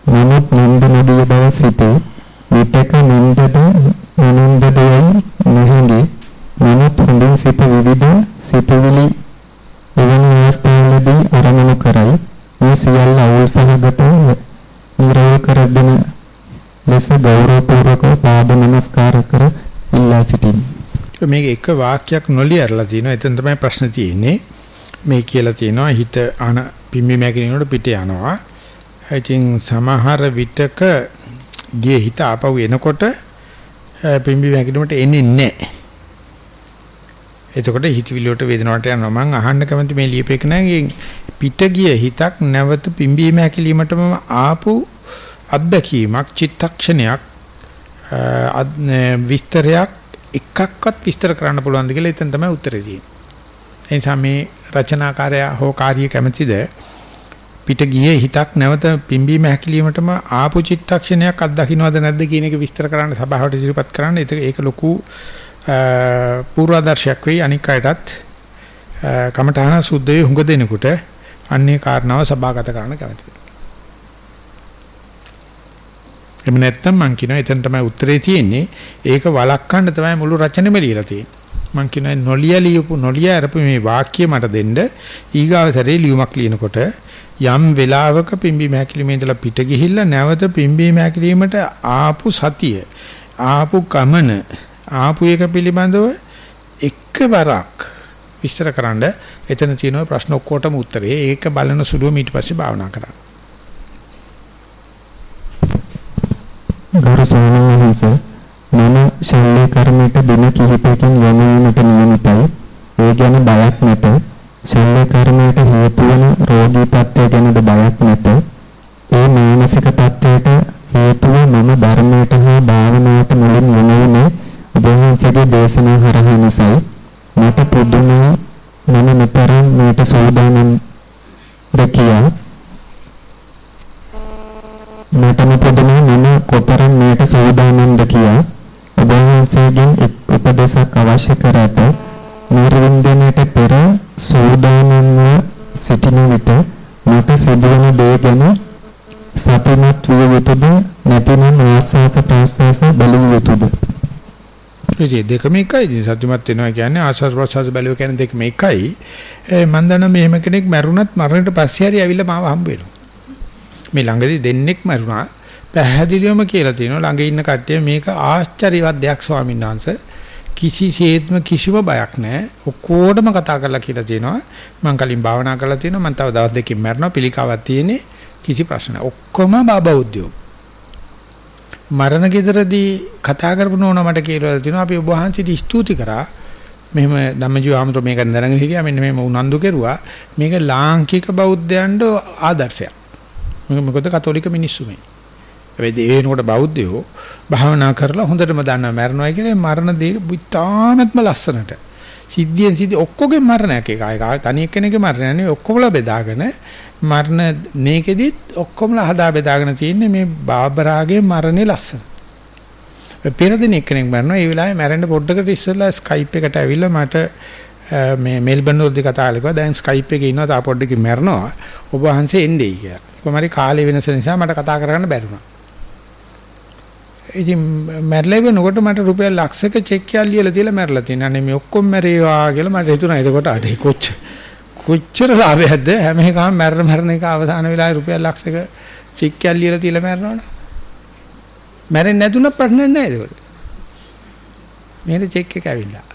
නමුත් නින්ද නොගිය බව සිතේ විටක නින්දද නින්දදයයි නොහැඟේ නමුත් හොඳින් සිත විවිධ සිතුවිලි එවැනි අවස්ථාවලදී අරමුණු කරයි මේ සියල්ල අවුල් සහගත නිරවල් කර දෙන ලෙස ගෞරවපූර්වකව පාද නමස්කාර කර ඉල්ලා සිටිමි. මේක එක වාක්‍යයක් නොලියරලා තිනවා. එතන තමයි ප්‍රශ්න තියෙන්නේ. මේ කියලා තියෙනවා හිත අන පිම්බි මැකිනේනොට පිට යනවා. ඉතින් සමහර විටක ගියේ හිත ආපහු එනකොට පිම්බි මැකිනේට එන්නේ නැහැ. එතකොට හිතවිලි වලට වේදනාවට යනවා මම අහන්න කැමති මේ ලියපේක නෑ පිට ගිය හිතක් නැවත පිම්බීම හැකිලීමටම ආපු අත්දැකීමක් චිත්තක්ෂණයක් විස්තරයක් එකක්වත් විස්තර කරන්න පුළුවන්ද කියලා එතන තමයි උත්තරේ තියෙන්නේ. ඒ නිසා මේ රචනාකාරයා හෝ කාර්ය කැමැතිද පිට ගියේ හිතක් නැවත පිම්බීම හැකිලීමටම ආපු චිත්තක්ෂණයක් අත්දකින්නවද නැද්ද කියන එක විස්තර කරන්න සභාවට ඉදිරිපත් කරන්න. ඒක ලොකු පූර්වාදර්ශයක් වෙයි අනික් අයටත් කමඨහන සුද්ධ වේ හුඟ දෙනකොට අන්නේ කාරණාව සභාගත කරන්න කැමතියි. එමු නැත්තම් මං කියනවා එතන තමයි උත්තරේ තියෙන්නේ. ඒක වළක්වන්න තමයි මුළු රචනෙම ලියලා තියෙන්නේ. මං කියනවා නොලිය ලියපු නොලිය අරපු මේ වාක්‍ය මට දෙන්න ඊගාව සැරේ ලියුමක් ලියනකොට යම් වෙලාවක පිම්බීම හැකිලිමේ ඉඳලා පිට ගිහිල්ලා නැවත පිම්බීම හැකිලීමට ආපු සතිය ආපු ගමන ආපු එක පිළිබඳව එකවරක් විස්තරකරනද එතන තියෙන ප්‍රශ්න ඔක්කොටම උත්තරේ ඒක බලන සුළුව ඊට පස්සේ භාවනා කරන්න. ගරු ස්වාමීන් වහන්සේ මම ශල්‍ය කර්මයට දින කිහිපයකින් යොමු වීමට නියමිතයි. ඒ ගැන බයක් නැත. ශල්‍ය කර්මයට හේතු වන රෝගී තත්ත්වය ගැනද බයක් නැත. ඒ මානසික තත්ත්වයට හේතුව මම ධර්මයට හා භාවනාවට මුලින් යොමුනේ ඔබවහන්සේගේ දේශනා හරහා නිසායි. මට පුදුමයි මම මෙතරම් මේට සූදානම් දෙකියා මටම පුදුමයි මම කොතරම් මේට සූදානම්ද කියා ඔබ වහන්සේගෙන් එක් උපදේශක් අවශ්‍ය කර ඇත. නිර්වින්දනයට පෙර සූදානම්ව සිටින විට මට සිදුවන දේ ගැන සතිමත් විය යුතුද නැතිනම් ආස්වාස ප්‍රාස්වාස බැලිය යුතුද? ඒ දෙකම එකයි. සත්‍යමත් වෙනවා කියන්නේ ආස්වාස් ප්‍රසවාස බැලුව කියන්නේ දෙකම එකයි. මම දන්නා මෙහෙම කෙනෙක් මැරුණත් මරණයට පස්සේ හරි ඇවිල්ලා මාව හම්බ වෙනවා. මේ ළඟදී දෙන්නෙක් මැරුණා. පැහැදිලිවම කියලා තියෙනවා ළඟ ඉන්න කට්ටිය මේක ආශ්චර්යවත් දෙයක් ස්වාමීන් වහන්සේ. කිසිසේත්ම කිසිම බයක් නැහැ. ඔක්කොටම කතා කරලා කියලා තියෙනවා. මම කලින් භාවනා කරලා තියෙනවා. මම තව දවස් දෙකකින් මැරෙනවා. පිළිකාවක් තියෙන්නේ. කිසි ප්‍රශ්න ඔක්කොම බබෞද්ධයෝ. මරණ ගෙදරදී කතා කරපු නෝන මට කියලා තියෙනවා අපි ඔබ වහන්සේට ස්තුති කරා. මෙහෙම ධම්මජීව ආමතුරු මේක දැනගෙන හිටියා මෙන්න මෙහෙම උනන්දු කෙරුවා. මේක ලාංකික බෞද්ධයන්ට ආදර්ශයක්. මොකද කතෝලික මිනිස්සු මේ. වෙදී ඒ වෙනකොට බෞද්ධයෝ භාවනා කරලා හොඳටම දන්නවා මරණයි කියලා මරණ දේ බුතානත්ම ලස්සනට. සිද්ධියෙන් සිද්ධි ඔක්කොගේ මරණයක් එක ආය තනි එක්කෙනෙක්ගේ මරණය නෙවෙයි ඔක්කොමලා බෙදාගෙන මරණ මේකෙදිත් ඔක්කොමලා හදා බෙදාගෙන තියෙන්නේ මේ බාබරාගේ මරණේ ලස්සන. පෙර දින එක්කෙනෙක් මරනවා ඒ වෙලාවේ මැරෙන්න පොඩ්ඩකට ඉස්සෙල්ලා ස්කයිප් එකට ඇවිල්ලා මට මේ මෙල්බන් වලදී කතා කළා දැන් ස්කයිප් එකේ ඉන්නවා තා පොඩ්ඩකින් මැරනවා ඔබ වහන්සේ එන්නේ කියලා. කොහමරි කාලේ වෙනස නිසා මට කතා කරගන්න බැරි වුණා. ඉතින් මැරලා වෙනකොට මට රුපියල් ලක්ෂයක චෙක් එකක් ලියලා තියලා මැරලා තියෙනවා. අනේ මේ ඔක්කොම මැරේවා කියලා මට හිතුණා. එතකොට අඩේ කොච්ච කොච්චර ලාභයක්ද හැම එකම මැරෙන මැරෙන එක අවසාන වෙලාවේ රුපියල් ලක්ෂයක චෙක් එකක් ලියලා තියලා මැරනවනේ. මැරෙන්නේ නැතුණත් ප්‍රශ්නයක් නැහැ ඒකට. මේකට චෙක් එක ඇවිල්ලා.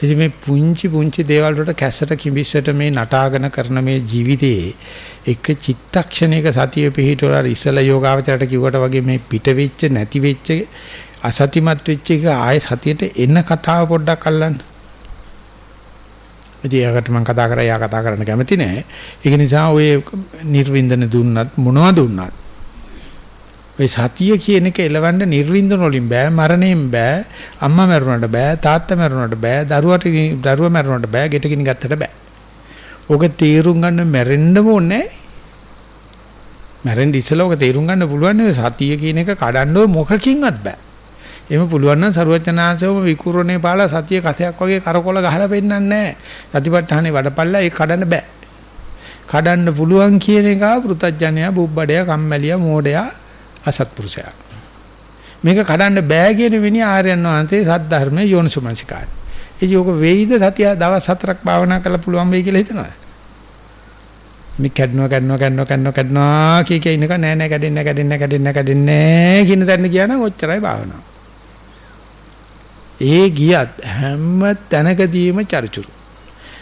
ඉතින් මේ පුංචි පුංචි දේවල් වලට කැසට කිඹිස්සට මේ නටාගෙන කරන මේ ජීවිතයේ එක චිත්තක්ෂණයක සතිය පිහිටවලා ඉසල යෝගාවචරයට කිව්වට වගේ මේ පිට වෙච්ච නැති වෙච්ච අසතිමත් වෙච්ච එක ආයේ සතියට එන කතාව පොඩ්ඩක් අල්ලන්න. ඉතින් ඒකට මම කතා කරා යා කතා කරන්න කැමති නෑ. ඒක නිසා ඔය නිර්වින්දන දුන්නත් මොනවද දුන්නත් ඔය සතිය කියන එක එලවන්න නිර්වින්දන වලින් බෑ මරණයෙන් බෑ අම්මා මැරුණාට බෑ තාත්තා මැරුණාට බෑ දරුවට දරුවා මැරුණාට බෑ ගෙට ගිනි ගත්තට බෑ. ඕක තීරුම් ගන්න මැරෙන්නම ඕනේ මැරෙන්න ඉස්සෙල්ලා ඕක තීරුම් ගන්න පුළුවන් සතිය කියන එක කඩන්න මොකකින්වත් බෑ. එහෙම පුළුවන් නම් සරුවචනාංශයම විකුරණේ පාලා සතිය කසයක් වගේ කරකොල ගහලා පෙන්නන්නේ නැහැ. සතිපට්ඨානේ වඩපල්ලා ඒක කඩන්න බෑ. කඩන්න පුළුවන් කියන එක පෘතජ්ජනයා බුබ්බඩයා කම්මැලියා මෝඩයා අසත්පුරුෂයා. මේක කඩන්න බෑ කියන විනි ආර්යයන් වහන්සේ සද්ධර්මයේ යෝනිසුමනසිකාරය. ඒ යෝග වේයිද සතිය දවස් හතරක් භාවනා කරලා පුළුවන් වෙයි කියලා හිතනවා. මේ කැඩනවා කැඩනවා කැඩනවා කැඩනවා කැඩනවා කිය කිය ඉන්නක නෑ නෑ කැඩෙන්නේ කැඩෙන්නේ කැඩෙන්නේ කැඩෙන්නේ කියන තැන ගියා නම් ඔච්චරයි භාවනාව. ඒ ගියත් හැම තැනකදීම චරිචුරු.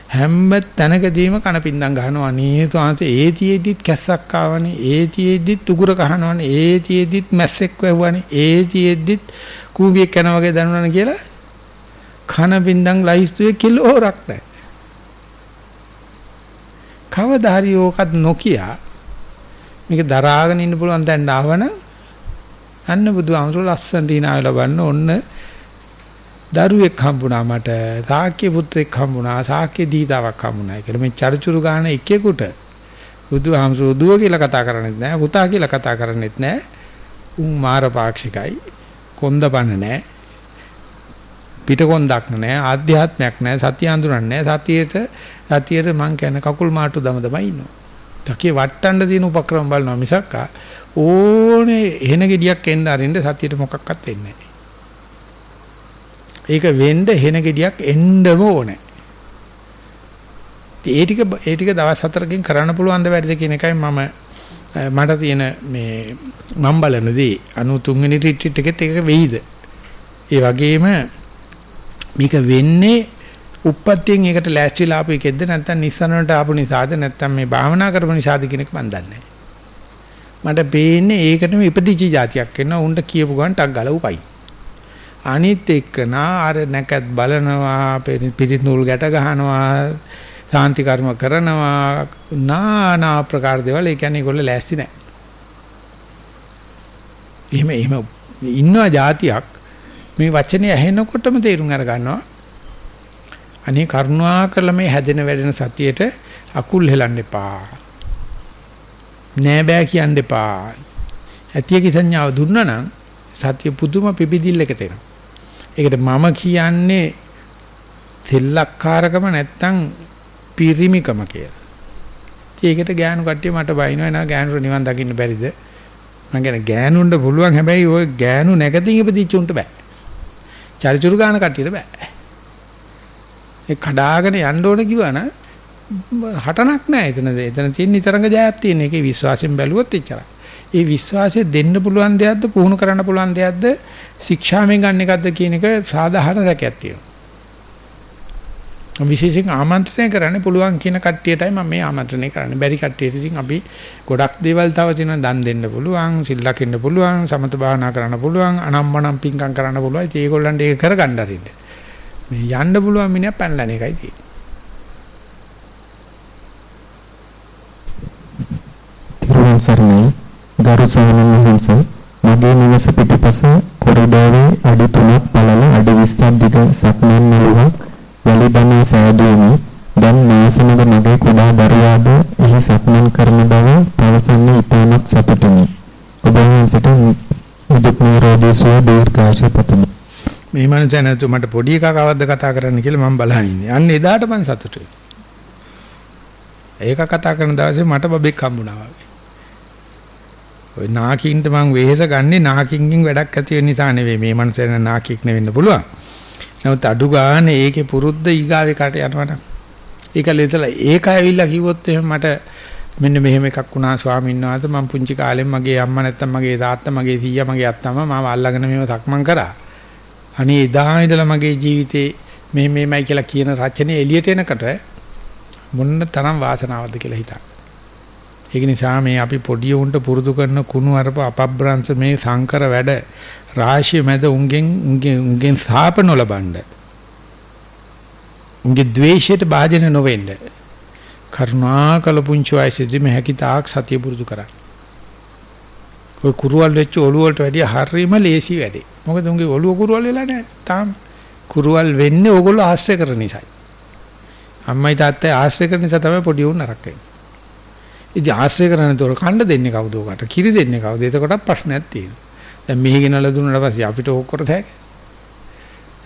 හැම තැනකදීම කනපින්දම් ගහනවා. නේ සාංශ ඒතියෙදිත් කැස්සක් ආවනේ. ඒතියෙදිත් උගුර කහනවනේ ඒතියෙදිත් මැස්සෙක් වැහුවානේ. ඒතියෙදිත් කූඹියක් යන වගේ දන්නවනේ කියලා කනපින්දම් ලයිස්තුවේ කිලෝරක් නැහැ. කවදා හරි ඕකත් නොකිය මේක දරාගෙන ඉන්න පුළුවන් දැන් ආවනම් අන්න බුදුහාමුදුරුවෝ ලස්සනට ඉනාවල බලන්න ඔන්න දරුවෙක් හම්බුණා මට සාක්‍ය පුත්‍රෙක් හම්බුණා සාක්‍ය දීතාවක් හම්බුණා කියලා. මේ චරිචුරු ගාන එකෙකුට බුදුහාමසෝ දුව කියලා කතා කරන්නේත් නැහැ පුතා කියලා කතා කරන්නේත් නැහැ උන් මාර පාක්ෂිකයි කොන්දපන්න නැහැ පිටකොන්දක් නැහැ ආධ්‍යාත්මයක් නැහැ සතිය අඳුරන්නේ නැහැ සතියේට සතියේට මං කියන්නේ කකුල් මාට්ටු දම දමයි ඉන්නවා. තකේ වට්ටන්න තියෙන උපක්‍රම බලනවා මිසක් ඕනේ එහෙන ගෙඩියක් එන්න අරින්න සතියේට මොකක්වත් වෙන්නේ නැහැ. ඒක වෙන්න හෙන ගෙඩියක් එන්නම ඕනේ. ඒ ටික ඒ ටික දවස් හතරකින් කරන්න පුළුවන් ද වැඩිද කියන එකයි මම මට තියෙන මේ මම බලනදී 93 වෙනි රිට්‍රීට් එකෙත් ඒක වෙයිද. ඒ වගේම මේක වෙන්නේ උප්පත්තියෙන් ඒකට ලෑස්තිලා ආපු එකෙද්ද නැත්නම් නිස්සනනට ආපු නිසාද නැත්නම් මේ භාවනා කරපු නිසාද කියන එක මම දන්නේ මට පේන්නේ ඒකටම ඉපදිච්ච જાතියක් වෙනවා උන්ට කියපු ගමන් ටක් ගලවපයි. අනිත් එක්කනා අර නැකත් බලනවා පිරිත් නූල් ගැට ගහනවා සාන්ති කර්ම කරනවා নানা ආකාර දේවල් ඒ කියන්නේ ඒගොල්ලෝ ලෑස්ති නැහැ. එහෙම එහෙම ඉන්නා જાතියක් මේ වචනේ ඇහෙනකොටම තේරුම් අර ගන්නවා. අනේ කරුණා කරලා මේ හැදෙන වැඩෙන සතියේට අකුල් හෙලන්න එපා. නෑ බෑ කියන්න එපා. ඇතියකි සංඥාව දුන්නා නම් සතිය පුදුම පිපිදිල්ලකට එනවා. ඒකට මම කියන්නේ තෙල්ලක්කාරකම නැත්තම් පිරිමිකම කියලා. ඒකට ගෑනු කට්ටිය මට බයිනවා නා ගෑනුට නිවන් දකින්න බැරිද? මම කියන්නේ ගෑනුන්ට පුළුවන් හැබැයි ওই ගෑනු නැගතින් ඉපදිච්ච උන්ට බෑ. චරිචුරු ගාන කට්ටියට බෑ. ඒ කඩාගෙන යන්න ඕන කිව්වනම් හටනක් නැහැ එතන. එතන තියෙන නිතරංග ජයක් තියෙන. ඒකේ විශ්වාසයෙන් බැලුවොත් එච්චරයි. ඒ විශ්වාසය දෙන්න පුළුවන් දෙයක්ද පුහුණු කරන්න පුළුවන් දෙයක්ද ශික්ෂාවෙන් ගන්න එකක්ද කියන එක සාධාරණ දැකයක් තියෙනවා. විශේෂයෙන් ආමන්ත්‍රණය කරන්න පුළුවන් කියන කට්ටියටයි මම මේ ආමන්ත්‍රණය කරන්නේ. බැරි කට්ටියට ඉතින් අපි ගොඩක් දේවල් තව තියෙනවා. දන් දෙන්න පුළුවන්, සිල් ලකින්න පුළුවන්, සමත භාවනා කරන්න පුළුවන්, අනම්මනම් පිංකම් කරන්න පුළුවන්. ඉතින් ඒගොල්ලන්ට ඒක කරගන්න අරින්න. මේ යන්න පුළුවන් මිනිහා පැනලා එකයි තියෙන්නේ. තිරුවන් සරණයි ගරු ස්වාමීන් වහන්සේ මගේ නිවස පිටුපස කොරිඩෝරේ අඩි 3ක් පළල අඩි 20ක් දිග සක්මන් මළුවක් වැලි බඳු සෑදුවෙමි දැන් මා සමග මගේ කුඩා දරුවාද එහි සක්මන් කරන බව පවසන්නේ ඉතාමත් සතුටිනි ඔබ වහන්සේට දුක් නිරෝධී සුව දීර්ඝාෂය පතමි මේ මනුස්සයා නැතු මට පොඩි එකා කවද්ද කතා කරන්න කියලා මම බලන් ඉන්නේ. අන්න එදාට මම සතුටුයි. ඒක කතා කරන දවසේ මට බබෙක් හම්බුණා වගේ. ওই නාකින්ට මං වෙහෙස ගන්නේ නාකින්ගෙන් වැඩක් ඇති වෙන නිසා නෙවෙයි. මේ මනුස්සයා නාකික් නෙවෙන්න පුළුවන්. නමුත් අඩු ගන්න ඒකේ පුරුද්ද ඊගාවේ කට යනවට. ඒක ලෙතලා ඒක ඇවිල්ලා කිව්වොත් එහෙනම් මට මෙන්න මෙහෙම එකක් වුණා ස්වාමීන් වහන්සේ මම පුංචි කාලෙම මගේ අම්මා නැත්තම් මගේ තාත්තා මගේ සීයා මගේ අත්තම්ම මාව අල්ලගෙන මේව සක්මන් කරා. අනේ එදා ඉඳලා මගේ ජීවිතේ මේ මේමයි කියලා කියන රචනයේ එළියට එනකොට මොන්න තරම් වාසනාවක්ද කියලා හිතා. ඒක නිසා මේ අපි පොඩි උන්ට පුරුදු කරන කුණු අරප අපබ්‍රංශ මේ සංකර වැඩ රාශිය මැද උන්ගෙන් උන්ගෙන් උන්ගෙන් සාප නොලබන්න. උන්ගේ ද්වේෂයට භාජන නොවෙන්න. කරුණාකල පුංචි වයසේදී මේ හැකි තාක් සතිය පුරුදු කරන්න. ඔය කුරුවල් වෙච්ච ඔළුව වලට වැඩිය හරීම ලේසි වැඩේ. මොකද උන්ගේ ඔළුව කුරුවල් වෙලා නැහැ. තාම කුරුවල් වෙන්නේ ඕගොල්ලෝ ආශ්‍රය කරන නිසායි. අම්මයි තාත්තයි ආශ්‍රය කරන නිසා තමයි පොඩි උන් නරක වෙන්නේ. ඉතින් ආශ්‍රය කරන තොර කණ්ඩ දෙන්නේ කවුද ඔකට? කිරි දෙන්නේ කවුද? එතකොට ප්‍රශ්නයක් තියෙනවා. දැන් මෙහි ගෙනලා දුන්නාට පස්සේ අපිට ඕක කරත හැකියි.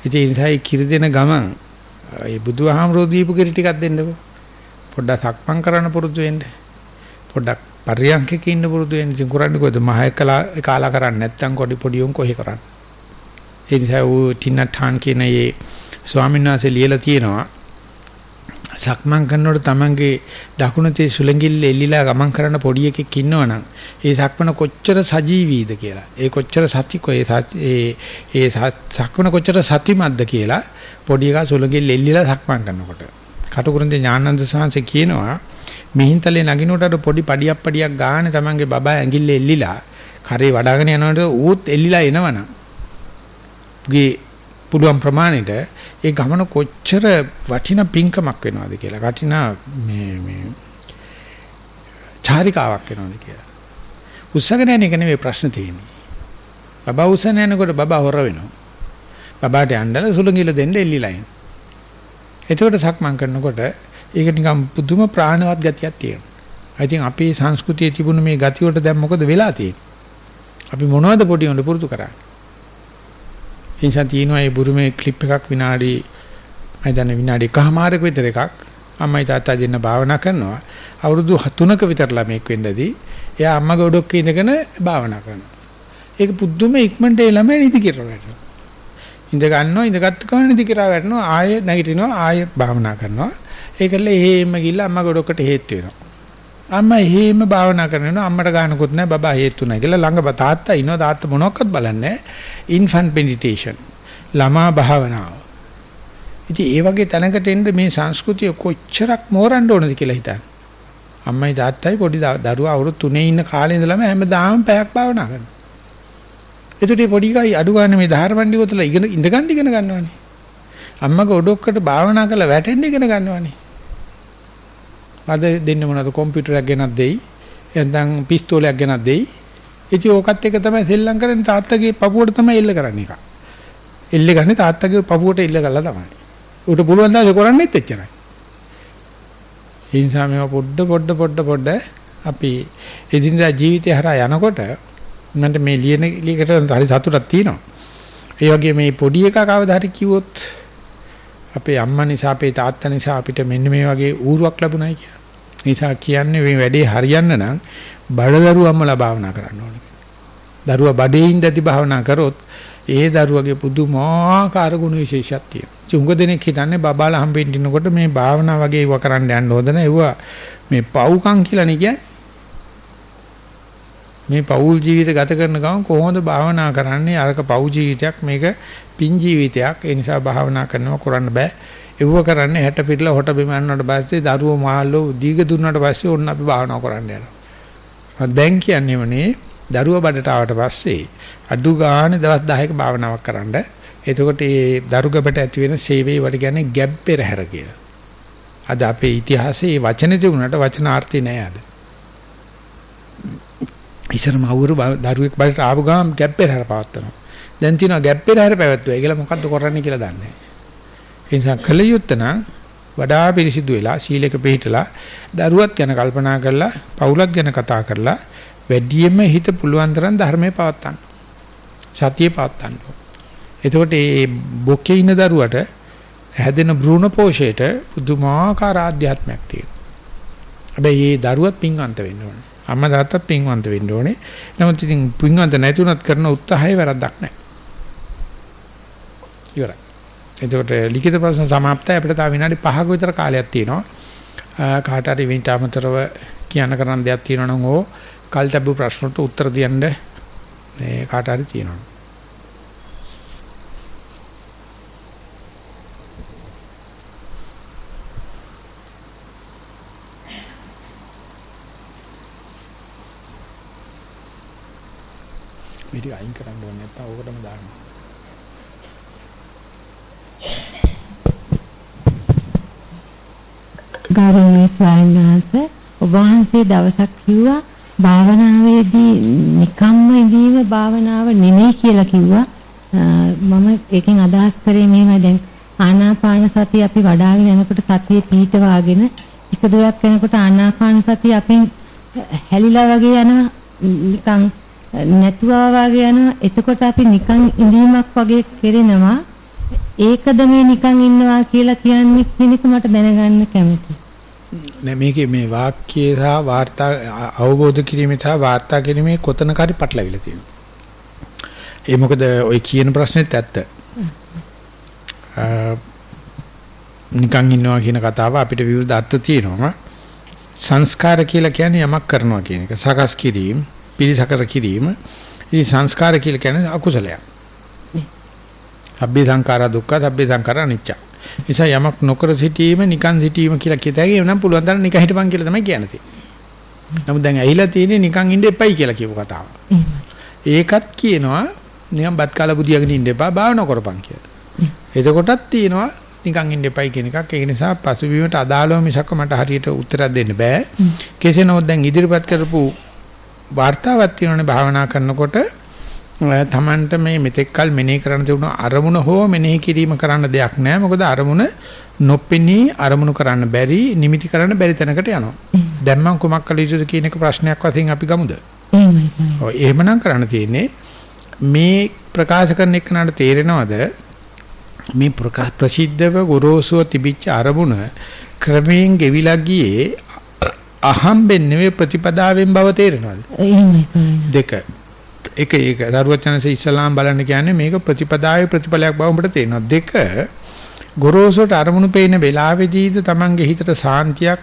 ඉතින් ඒ නිසා කිරි දෙන ගමන් ඒ බුදුහාමරෝ දීපු කිරි ටිකක් දෙන්නකෝ. පොඩ්ඩක් සක්මන් කරන්න පුරුදු වෙන්න. පොඩ්ඩක් පරියන්කක ඉන්න පුරුදු වෙන්න. ඉතින් කරන්නේ කොහෙද? මහ එකලා කාලා කරන්නේ නැත්තම් කොඩි පොඩි උන් කොහෙ කරන්නේ? ඒ නිසා ඌ ටින්නට්ටාන් කියන ඒ ස්වාමීන් වහන්සේ ලියලා තියෙනවා සක්මන් කරනකොට තමන්ගේ දකුණු තේ සුලංගිල්ල එල්ලිලා ගමන් කරන පොඩි එකෙක් ඉන්නවනම් ඒ සක්මන කොච්චර සජීවීද කියලා ඒ කොච්චර සතිකෝ ඒ ඒ සක්මන කොච්චර සතිමත්ද කියලා පොඩි එකා සුලංගිල්ල එල්ලිලා සක්මන් කරනකොට. කටුකුරුන්දේ ඥානන්ද සාංශේ කියනවා මිහින්තලේ නගිනකොට පොඩි පඩියක් පඩියක් ගානේ තමන්ගේ බබා ඇඟිල්ල එල්ලිලා කරේ වඩාගෙන යනකොට ඌත් එල්ලිලා එනවනම් ගේ පුළුවන් ප්‍රමාණයට ඒ ගමන කොච්චර වටිනා පිංකමක් වෙනවද කියලා. වටිනා මේ මේ චාරිකාවක් වෙනවද කියලා. උස්සගෙන යන එක නෙවෙයි ප්‍රශ්න තියෙන්නේ. බබා උස්සන යනකොට බබා හොර වෙනවා. බබාට යන්නල සුළුගිල දෙන්න එල්ලිලා ඉන්න එතකොට සක්මන් කරනකොට ඒක නිකන් පුදුම ප්‍රාණවත් ගතියක් තියෙනවා. I think අපේ සංස්කෘතියේ තිබුණ මේ ගතිය වලට දැන් මොකද වෙලා තියෙන්නේ? අපි මොනවද පොඩි උන්ට පුරුදු කරන්නේ? ඉන්සන් තියෙනවා මේ බුරුමේ ක්ලිප් එකක් විනාඩි මම දන්නේ විනාඩි එකමාරක විතර එකක්. අම්මයි තාත්තා දෙන්න භාවනා කරනවා. අවුරුදු 3ක විතර ළමෙක් වෙන්නදී එයා අම්මගේ ඔඩොක්කේ ඉඳගෙන භාවනා කරනවා. ඒක පුදුම ඉක්මනට ඒ ළමයා නිදි කියලා වැටෙනවා. ඉඳ ගන්නවා ඉඳගත් ගමන් නිදි කියලා වැටෙනවා. ආයෙ නැගිටිනවා ආයෙ භාවනා කරනවා. ඒකල එහෙම ගිහිල්ලා අම්මගේ ඔඩොක්කට හේතු වෙනවා. අම්මා එහෙම භාවනා කරනවා අම්මට ගන්නකොත් නැහැ බබා හේතු නැහැ කියලා ළඟ තාත්තා ඉන්නවා තාත්තා මොනවක්වත් බලන්නේ ඉන්ෆන්ට් මෙඩිටේෂන් ළමා භාවනාව. ඉතින් ඒ වගේ තැනකට එන්න මේ සංස්කෘතිය කොච්චරක් මෝරන්න ඕනද කියලා හිතන්න. අම්මයි තාත්තයි පොඩි දරුවා අවුරුදු 3 ඉන්න කාලේ ඉඳලම හැමදාම පැයක් භාවනා කරනවා. එතකොට පොඩි කයි අඩු ගන්න මේ ධාරපණ්ඩි ගොතලා ඉගෙන ඉඳගන්න ඉගෙන ගන්නවානේ. අම්මගේ ඔඩොක්කට භාවනා කරලා වැටෙන්න ඉගෙන ගන්නවානේ. අද දෙන්න මොනවද කම්පියුටරයක් ගෙනත් දෙයි. නැත්නම් පිස්තෝලයක් ගෙනත් දෙයි. ඉතින් ඕකත් එක තමයි සෙල්ලම් කරන්නේ තාත්තගේ පපුවට තමයි එල්ල කරන්නේ එක. එල්ල ගන්නේ තාත්තගේ පපුවට එල්ල කරලා තමයි. උට පුළුවන් දාසේ කරන්නේත් එච්චරයි. ඒ නිසා මේව පොඩ පොඩ පොඩ පොඩ අපි එදිනදා ජීවිතය හරහා යනකොට මන්ට මේ ලියන ලියකට හරි සතුටක් තියෙනවා. ඒ වගේ මේ පොඩි එකා කවදා හරි කිව්වොත් අපේ අම්මා නිසා අපේ තාත්තා නිසා අපිට මෙන්න මේ වගේ ඌරුවක් ලැබුණයි කියලා. නිසා කියන්නේ මේ වැඩේ හරියන්න නම් බඩදරුවම්මලා භාවනා කරන්න ඕනේ. දරුවා බඩේ ඉඳදී භාවනා කරොත් ඒ දරුවගේ පුදුමාකාර ගුණ විශේෂයක් තියෙනවා. චුංග දෙනෙක් හිතන්නේ බබාලා හම්බෙන්න ඉන්නකොට මේ භාවනා වගේ ඉව කරන්න යන්න හොඳ නැහැ. ඒවා මේ පව්කම් කියලා නේ කියන්නේ. මේ පෞල් ජීවිත ගත කරන ගමන් කොහොමද භාවනා කරන්නේ අරක පෞ ජීවිතයක් මේක පින් ජීවිතයක් ඒ නිසා භාවනා කරනවා කරන්න බෑ එව්ව කරන්නේ හැට පිටලා හොට බිම යනකොට පස්සේ දරුවෝ මාළෝ දීග දුන්නාට පස්සේ ඔන්න අපි භාවනා කරන්න යනවා දැන් කියන්නේ මොනේ දරුවා බඩට ආවට පස්සේ අඩු ගානේ දවස් 10ක භාවනාවක් කරන්න එතකොට මේ දරුගබට ඇති වෙන සේවයේ වට කියන්නේ ගැප් පෙරහැර කියලා අද අපේ ඉතිහාසයේ වචන තිබුණාට වචනාර්ථي නෑ අද ඉස්සරම අවුරු දරුවෙක් බඩට ආපු ගමන් ගැප් පෙරහැර පවත්නවා. දැන් තියෙනවා ගැප් පෙරහැර පැවැත්වුවා. ඒකල මොකද්ද කරන්නේ කියලා දන්නේ නැහැ. ඒ නිසා කල යුත්තේ නම් වඩා පිරිසිදු වෙලා සීලයක පිළිහිටලා දරුවත් ගැන කල්පනා කරලා පවුලක් ගැන කතා කරලා වැඩියෙන්ම හිත පුළුවන් තරම් ධර්මයේ පවත්තන්න. සතියේ පවත්තන්න. එතකොට මේ බොකේ ඉන්න දරුවට හැදෙන භ්‍රූණ පෝෂයට පුදුමාකාර ආධ්‍යාත්මයක් තියෙනවා. හැබැයි මේ දරුවත් පින්වන්ත වෙන්න ඕනේ. අම්මා තාත්තත් පින්වන්ත වෙන්න ඕනේ. නමුත් ඉතින් පින්වන්ත නැති උනත් කරන උත්සාහය වැරද්දක් නැහැ. ඉවරයි. එතකොට ලිඛිත ප්‍රශ්න સમાප්තයි අපිට තව විනාඩි 5ක විතර කාලයක් තියෙනවා. කාට හරි වින්ට අමතරව කියන්න කරන්න දෙයක් තියෙනවා නම් ඕ කල්තබ්බු ප්‍රශ්නට උත්තර දෙන්න මේ කාට හරි තියෙනවා. මේක අයින් කරන්න ගෞරවනීය ස්වාමීන් වහන්සේ ඔබ වහන්සේ දවසක් කිව්වා භාවනාවේදී නිකම්ම ඉඳීම භාවනාව නෙමෙයි කියලා කිව්වා. මම ඒකෙන් අදහස් කරේ මෙහෙමයි දැන් ආනාපාන සතිය අපි වඩාගෙන යනකොට සතියේ පීඨවාගෙන එක දුරක් යනකොට ආනාපාන සතිය අපෙන් හැලිලා වගේ යනවා නිකන් නැතුවා වගේ යනවා එතකොට අපි නිකන් ඉඳීමක් වගේ කෙරෙනවා ඒකද මේ නිකන් ඉන්නවා කියලා කියන්නේ කෙනෙක් මට දැනගන්න කැමතියි. නෑ මේකේ මේ වාක්‍යය සහ වාර්තා අවබෝධ කිරීම සහ වාර්තා කිරීමේ කොතනකරි පටලවිලා තියෙනවා. ඒ මොකද ওই කියන ප්‍රශ්නෙත් ඇත්ත. නිකන් ඉන්නවා කියන කතාව අපිට විවිධ අර්ථ තියෙනවා. සංස්කාර කියලා කියන්නේ යමක් කරනවා කියන එක. සකස් කිරීම, පිළිසකර කිරීම. ඉතින් සංස්කාර කියලා කියන්නේ අකුසලයක්. සබ්බේ සංඛාරා දුක්ඛ සබ්බේ සංඛාරා අනිච්ච. නිසා යමක් නොකර සිටීම නිකන් සිටීම කියලා කියත හැකි එනම් පුළුවන් තරම් නිකන් හිටපන් කියලා තමයි කියන්නේ තියෙන්නේ. නමුත් දැන් ඇහිලා තියෙන්නේ නිකන් ඉන්න එපයි කියලා කියපු කතාව. ඒකත් කියනවා නිකන් බත් කාලා බුදියාගෙන ඉන්න එපා භාවනා කරපන් කියලා. එතකොටත් තියෙනවා නිකන් ඉන්න එපයි කියන එකක්. ඒ නිසා පසුබිමට අදාළව මිසක් මට හරියට උත්තරයක් දෙන්න බෑ. කෙසේ නමුත් දැන් ඉදිරිපත් කරපු වார்த்தාවක් තියෙනවනේ භාවනා කරනකොට තමන්ට මේ මෙතෙක්කල් මෙනෙහි කරන්න තිබුණ අරමුණ හෝ මෙනෙහි කිරීම කරන්න දෙයක් නැහැ. මොකද අරමුණ නොපෙනී අරමුණු කරන්න බැරි, නිමිති කරන්න බැරි තැනකට යනවා. දැන් මම කුමක් කළ යුතුද කියන එක ප්‍රශ්නයක් වශයෙන් අපි ගමුද? එහෙමයි. කරන්න තියෙන්නේ මේ ප්‍රකාශ කරන එකනට තේරෙනවද මේ ප්‍රසිද්ධව ගොරෝසුව තිබිච්ච අරමුණ ක්‍රමයෙන් ගෙවිලා ගියේ අහම්බෙන් නෙවෙයි ප්‍රතිපදාවෙන් බව තේරෙනවද? එහෙමයි. දෙක එක එක දරුවචනසේ ඉස්ලාම් බලන්න කියන්නේ මේක ප්‍රතිපදාවේ ප්‍රතිඵලයක් බව උඹට තේරෙනවා. දෙක ගොරෝසුට අරමුණු පේන වෙලාවෙදීද Tamange හිතට සාන්තියක්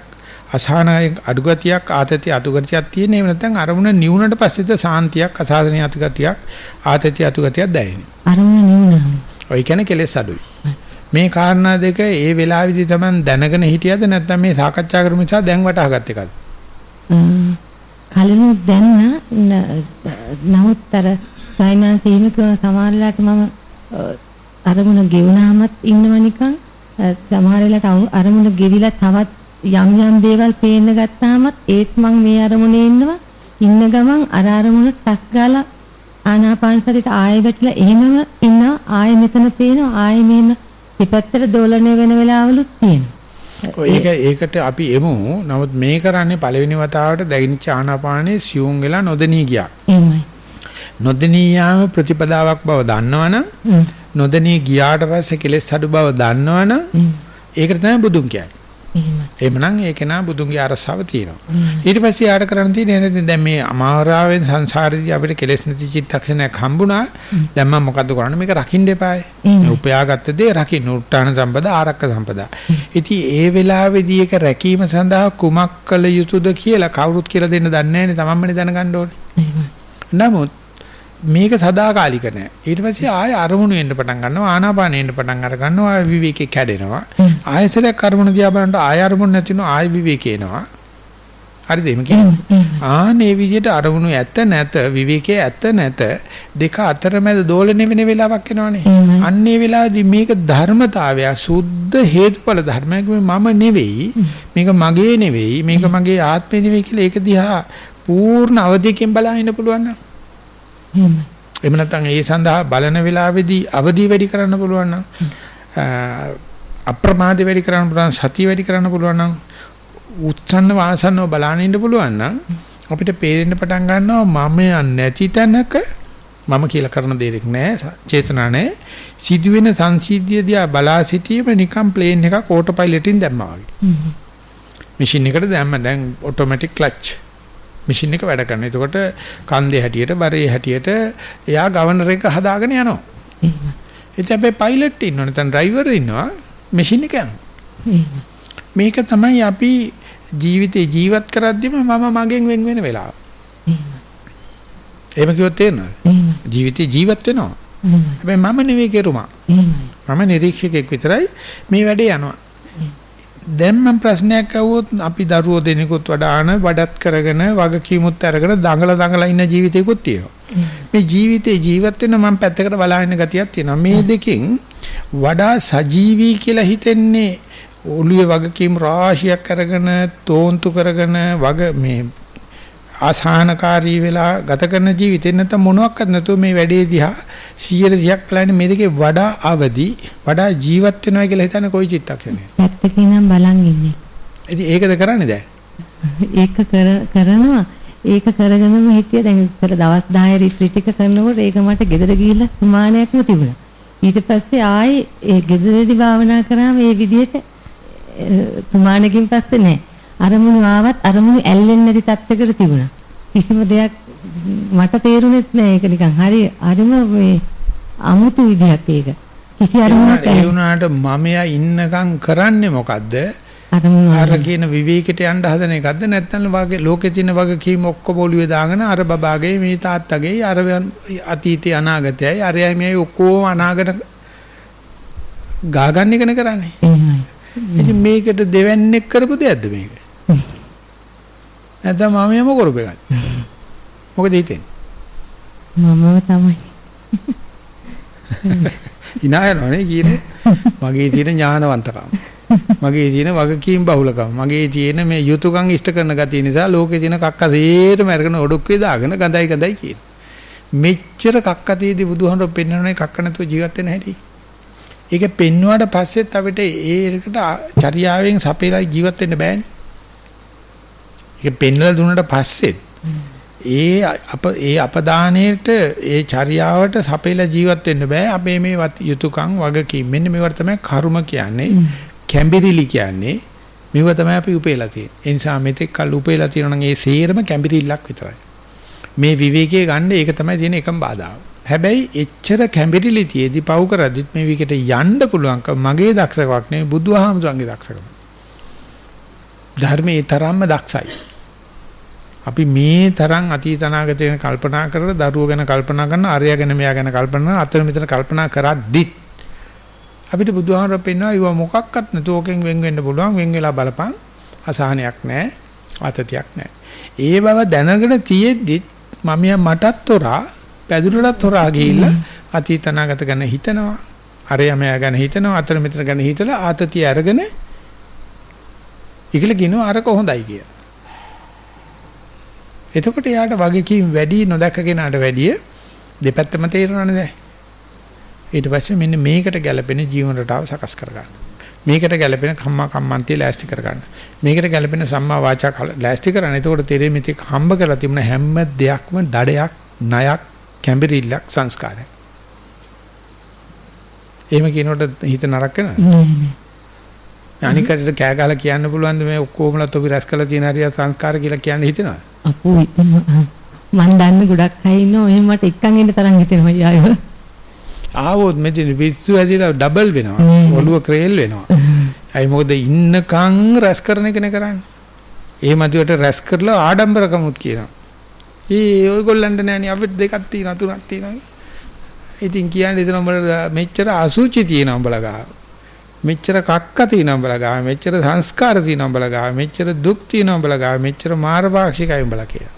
අසහන අඩුගතියක් ආතති අඩුගතියක් තියෙන එහෙම නැත්නම් අරමුණ නිවුනට පස්සේද සාන්තියක් අසහනීය අතුගතියක් ආතති අතුගතියක් දැනෙන්නේ. අරමුණ නිවුනහම. ඔය කියන්නේ කෙලෙස් අඩුයි. මේ කාරණා දෙක ඒ වෙලාවේදී Taman දැනගෙන හිටියද නැත්නම් මේ සාකච්ඡා කරමු නිසා දැන් වටහාගත් එකද? කලිනුත් දැන්න නමුත් අර සයින්ස් එහෙමක සමහරලාට මම අරමුණ ගෙවුනාමත් ඉන්නව නිකන් සමහර වෙලාවට අරමුණ ගෙවිලා තවත් යම් යම් දේවල් පේන්න ගත්තාමත් ඒත් මං මේ අරමුණේ ඉන්නවා. ඉන්න ගමන් අර අරමුණ ටක් ගාලා ආනාපාන සතියට ආයෙ වැටිලා එහෙමම ඉන්නවා. ආයෙ මෙතන පේනවා. ආයෙ මෙන්න පිටත්තට දෝලණය වෙන වෙලාවලුත් තියෙනවා. ඒක ඒකට අපි එමු. නමුත් මේ කරන්නේ පළවෙනි වතාවට දැගිනිච්ච ආනාපානේ සියුම් වෙලා නොදෙනී ගියා. එහෙමයි. නොදෙනී යාම ප්‍රතිපදාවක් බව දන්නවනම් නොදෙනී ගියාට පස්සේ කෙලෙස් අඩු බව දන්නවනම් ඒකට තමයි බුදුන් කියන්නේ. එහෙමනම් ඒක නා බුදුන්ගේ අරසාව තියෙනවා. ඊට පස්සේ යාට කරන්න තියෙන්නේ දැන් මේ අමාරාවෙන් සංසාරේදී අපිට කෙලෙස් නැති චිත්තක්ෂණයක් හම්බුණා. දැන් මම මොකද්ද කරන්නේ? මේක රකින්න එපායි. උපයාගත්ත දේ රකින්න. උට්ටාන සම්පදා ආරක්ක සම්පදා. ඉතින් ඒ වෙලාවේදී ඒක රැකීම සඳහා කුමක් කළ යුතුද කියලා කවුරුත් කියලා දෙන්න දන්නේ නැහැ නේ. තමන්මනේ දැනගන්න ඕනේ. නමුත් මේක සදාකාලික නෑ. ඊට පස්සේ ආය අරමුණු එන්න පටන් ගන්නවා ආනාපානෙ එන්න පටන් අර ගන්නවා ආය විවේකේ කැඩෙනවා. ආයසරයක් අරමුණු දිහා බලනකොට ආය අරමුණු නැතිනවා ආය විවේකේ එනවා. හරිද එහෙම කියන්නේ? ආනේ විදිහට අරමුණු ඇත නැත විවේකයේ ඇත නැත දෙක අතරමැද දෝලණය වෙන වෙලාවක් එනවනේ. අන්නේ වෙලාවේදී මේක ධර්මතාවය සුද්ධ හේතුඵල ධර්මයක් මම නෙවෙයි මේක මගේ නෙවෙයි මේක මගේ ආත්මේ නෙවෙයි කියලා ඒක දිහා පූර්ණ අවධියකින් බලන්න පුළුවන් නම් එහෙමයි. එහෙම නැත්නම් ඒ සඳහා බලන වෙලාවේදී අවදි වැඩි කරන්න පුළුවන් නම් අප්‍රමාද වැඩි කරන්න පුළුවන් සතිය වැඩි කරන්න පුළුවන් නම් උත්සන්න වාසන්නව බලන්න ඉන්න පුළුවන් නම් අපිට පේරෙන්න පටන් ගන්නවා මම නැති තැනක මම කියලා කරන දෙයක් නෑ චේතනා නෑ. සිදුවෙන සංසිද්ධිය දිහා බලා සිටීම නිකම් ප්ලේන් එකක් ඕටෝ පයිලට්ින් දැම්මා වගේ. මැෂින් එකට දැම්ම. දැන් ඔටෝමැටික් ක්ලච් මැෂින් එක වැඩ කරනවා. එතකොට කන්දේ හැටියට බරේ හැටියට එයා ගවර්නර් එක හදාගෙන යනවා. ඉතින් අපේ පයිලට් ඉන්නවනේ නැත්නම් ඩ්‍රයිවර් ඉන්නවා මැෂින් එක යනවා. මේක තමයි අපි ජීවිතේ ජීවත් කරද්දිම මම මගෙන් වෙන් වෙන වෙලාව. එහෙම කිව්වොත් තේරෙනවද? එහෙමයි. ජීවිතේ ජීවත් වෙනවා. එහෙමයි. හැබැයි මම නෙවෙයි කෙරුමා. එහෙමයි. මම නිරීක්ෂකෙක් විතරයි මේ වැඩේ යනවා. දැන් මම ප්‍රශ්නයක් අහුවොත් අපි දරුවෝ දෙනෙකුත් වඩාන වඩත් කරගෙන වගකීමුත් අරගෙන දඟල දඟල ඉන්න ජීවිතයකුත් තියෙනවා. මේ ජීවිතේ ජීවත් වෙන මම පැත්තකට බලාගෙන ගතියක් තියෙනවා. මේ දෙකෙන් වඩා සජීවී කියලා හිතෙන්නේ ඔළුවේ වගකීම් රාශියක් අරගෙන තෝන්තු කරගෙන වග මේ ආසහනකාරී වෙලා ගත කරන ජීවිතේ නැත්නම් මොනවත් නැතුව මේ වැඩේ දිහා 100ක් බලන්නේ මේ දෙකේ වඩා අවදි වඩා ජීවත් වෙනවා කියලා හිතන්නේ කොයි චිත්තක්ෂණයද? පැත්තකින් නම් බලන් ඉන්නේ. ඉතින් ඒකද කරන්නේ දැන්? ඒක කර කරනවා. ඒක කරගෙනම හිටිය දැන් ඉතල දවස් 10 රිට්‍රීට් එක කරනකොට ඒක මට ගෙදර ගිහිල්ලා සුමානයක්ම තිබුණා. ඊට පස්සේ ආයේ ඒ ගෙදරදී භාවනා කරාම මේ විදිහට තුමාණකින් පස්සේ නෑ. අරමුණු ආවත් අරමුණු ඇල්ලෙන්නේ නැති තත්යකට තිබුණා. කිසිම දෙයක් මට තේරුණෙත් නෑ ඒක නිකන් හරි හරිම මේ අමුතු විදිහක් ඒක. කිසි අරමුණක් ඒ වුණාට මමයා ඉන්නකම් කරන්නේ මොකද්ද? අර කියන විවේකයට යන්න හදන එකක්ද නැත්නම් වගේ ලෝකේ තියෙන වගකීම් ඔක්කොම ඔළුවේ දාගෙන අර බබාගේ මේ තාත්තගේ අර අතීතය අනාගතයයි අරයයි මේ ඔක්කොම අනාගත ගාගන්න එකනේ කරන්නේ. ඉතින් මේකට දෙවන්නේක් කරපු දෙයක්ද මේක? නැත්නම් මම යම කරපු එකක්ද? මොකද හිතෙන්නේ? මමම තමයි. යනවනේ කියන්නේ මගේ තියෙන ඥානවන්තකම. මගේ තියෙන වගකීම් බහුලකම. මගේ තියෙන මේ යුතුයකම් ඉෂ්ට කරන ගතිය නිසා ලෝකේ තියෙන කක්ක සේරම අරගෙන ඔඩොක්කේ දාගෙන ගඳයි ගඳයි කියන. මෙච්චර කක්ක තියදී බුදුහාමර පෙන්වන්නේ කක්ක නැතුව ජීවත් වෙන හැටි. ඒක පෙන්වුවාට පස්සෙත් අපිට ඒකට චර්යාවෙන් සපේලා ජීවත් වෙන්න බෑනේ. ඒක පෙන්වලා දුන්නාට පස්සෙත් ඒ අප ඒ අපදානයේට ඒ චර්යාවට සපේලා ජීවත් වෙන්න බෑ. අපේ මේ යුතුයකම් වගකීම්. මෙන්න මේවට තමයි කර්ම කියන්නේ. කැම්බිරිලි කියන්නේ. මේව තමයි අපි උපේලා තියෙන්නේ. ඒ නිසා මෙතෙක් කල් උපේලා තියෙනවා නම් ඒ සේරම කැම්බිරිල්ලක් විතරයි. මේ විවේකයේ ගන්න ඒක තමයි තියෙන එකම බාධාව. හැබැයි එච්චර කැම්බිරිලි තියේදී පව් කරද්දිත් මේ විකට යන්න පුළුවන්කම මගේ දක්ෂකමක් නෙවෙයි බුදුහාමුදුරන්ගේ දක්ෂකම ධර්මයේ තරම්ම දක්ෂයි. අපි මේ තරම් අතීත අනාගත ගැන කල්පනා කරලා දරුවෝ ගැන කල්පනා කරන අරයා ගැන මෙයා ගැන කල්පනා අතර මෙතන කල්පනා කරද්දිත් අපිට බුදුහාමර පෙන්නවා ඊව මොකක්වත් නැතෝකෙන් වෙන් වෙන්න පුළුවන් වෙන් වෙලා බලපන්. අසහනයක් නැහැ ආතතියක් නැහැ. ඒ බව දැනගෙන තියෙද්දි මම මටත් තොරා පැදුරටත් තොරා ගිහිල්ලා අතීත අනාගත ගැන හිතනවා. අරයා මෙයා ගැන හිතනවා අතර මෙතන ගැන හිතලා ආතතිය අරගෙන ඉගල කියනවා අරක හොඳයි කියලා එතකොට යාට වගකීම් වැඩි නොදැක කෙනාට වැඩිය දෙපැත්තම තේරෙනවනේ දැන්. ඊට පස්සේ මෙන්න මේකට ගැළපෙන ජීවන රටාව සකස් කරගන්න. මේකට ගැළපෙන කම්මා කම්මන්තිය ලෑස්ති කරගන්න. මේකට ගැළපෙන සම්මා වාචා ලෑස්ති කරන්න. එතකොට තේරෙන්නේ මෙතෙක් හම්බ කරලා තිබුණ හැම දෙයක්ම දඩයක්, ණයක්, කැම්බිරිල්ලක් සංස්කාරයක්. එහෙම කියනකොට හිත නරක වෙනවද? නෑ නෑ. අනිකට කෑ ගහලා කියන්න පුළුවන් මේ ඔක්කොමලා තොපි රැස් කරලා තියෙන හරිය සංස්කාර කියලා කියන්න හිතෙනවද? අපෝ හිතෙනවා. මන් දන්න ගොඩක් අය ඉන්නවා එහෙම මට එක්කන් එන්න තරම් හිතෙනවා යායව. ආවොත් මෙතන පිස්සු ඇදිලා ඩබල් වෙනවා. ඔළුව ක්‍රේල් වෙනවා. අයි මොකද ඉන්නකම් රැස් කරන එකනේ කරන්නේ. ඒ මතුවට රැස් කරලා ආඩම්බරකමුත් කියනවා. ඒ ඔයගොල්ලන්ට නෑනේ අපිට දෙකක් තියෙනවා තුනක් තියෙනවා. ඉතින් කියන්නේ ඉතින් උඹලා මෙච්චර අසුචි තියෙනවා උඹලා ගාව. මෙච්චර කක්ක තියෙනවා උඹලා ගාව. මෙච්චර සංස්කාර තියෙනවා උඹලා ගාව. මෙච්චර දුක් තියෙනවා උඹලා ගාව. මෙච්චර මාරපාක්ෂිකයි උඹලා කියලා.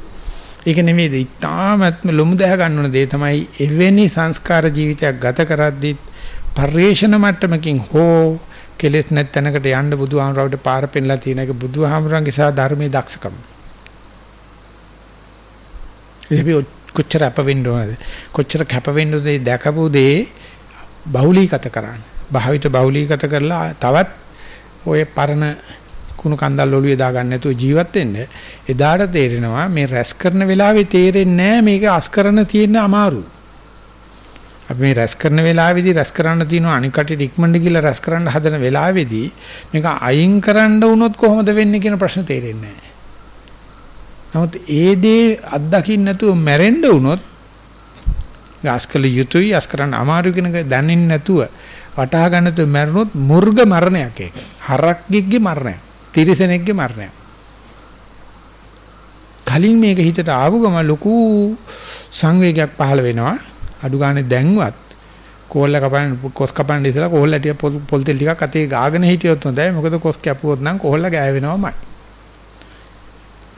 ඒක නෙමෙයිද? ඊටාමත්ම ලොමු දැහ ගන්න ඕන දේ තමයි එවැනි සංස්කාර ජීවිතයක් ගත කරද්දී පරිේශන මට්ටමකින් හෝ කෙලෙස් නැත්නකට යන්න බුදුහාමරවට පාර පෙන්නලා තියෙන එක බුදුහාමරන්ගේ සහ ධර්මයේ දක්ෂකම. එහේ කොච්චර අප වෙන්න ඕනද? කොච්චර කැප වෙන්න ඕනද දැකපු දේ බහුලීගත කරන්න. භාවිත බහුලීගත කරලා තවත් ඔය පරණ කුණු කන්දල් ඔළුවේ දාගන්න නැතුව ජීවත් වෙන්න එදාට තේරෙනවා මේ රැස් කරන වෙලාවේ තේරෙන්නේ නැහැ මේක අස් කරන තියෙන අමාරු. අපි මේ රැස් කරන වෙලාවේදී රැස් කරන්න තියෙන අනිකට ඉක්මනට ගිහලා රැස් කරන්න හදන වෙලාවේදී මේක අයින් කරන්න වුණොත් කොහොමද වෙන්නේ කියන ප්‍රශ්න තේරෙන්නේ නැහැ. නමුත් ඒ දේ අත්දකින්න නැතුව මැරෙන්න වුණොත් ගාස්කල යුතුයි අස් කරන්න අමාරු කෙනක දැනෙන්නේ නැතුව වටහා ගන්න තු මැරුණොත් මුර්ග මරණයක් ඒක. හරක්ගෙක්ගේ මරණයක්. තිරිසනෙක්ගේ මරණයක්. කලින් මේක හිතට ආපු ගම ලොකු සංවේගයක් පහළ වෙනවා. අඩු ගානේ දැන්වත් කෝල්ල කපන්න කොස් කපන්න ඉස්සලා කෝල්ල ටික පොල් තෙල් ටිකක් අතේ ගාගෙන හිටියොත් හොඳයි. මොකද කොස් කැපුවොත් නම් කෝල්ල ගෑවෙනවමයි.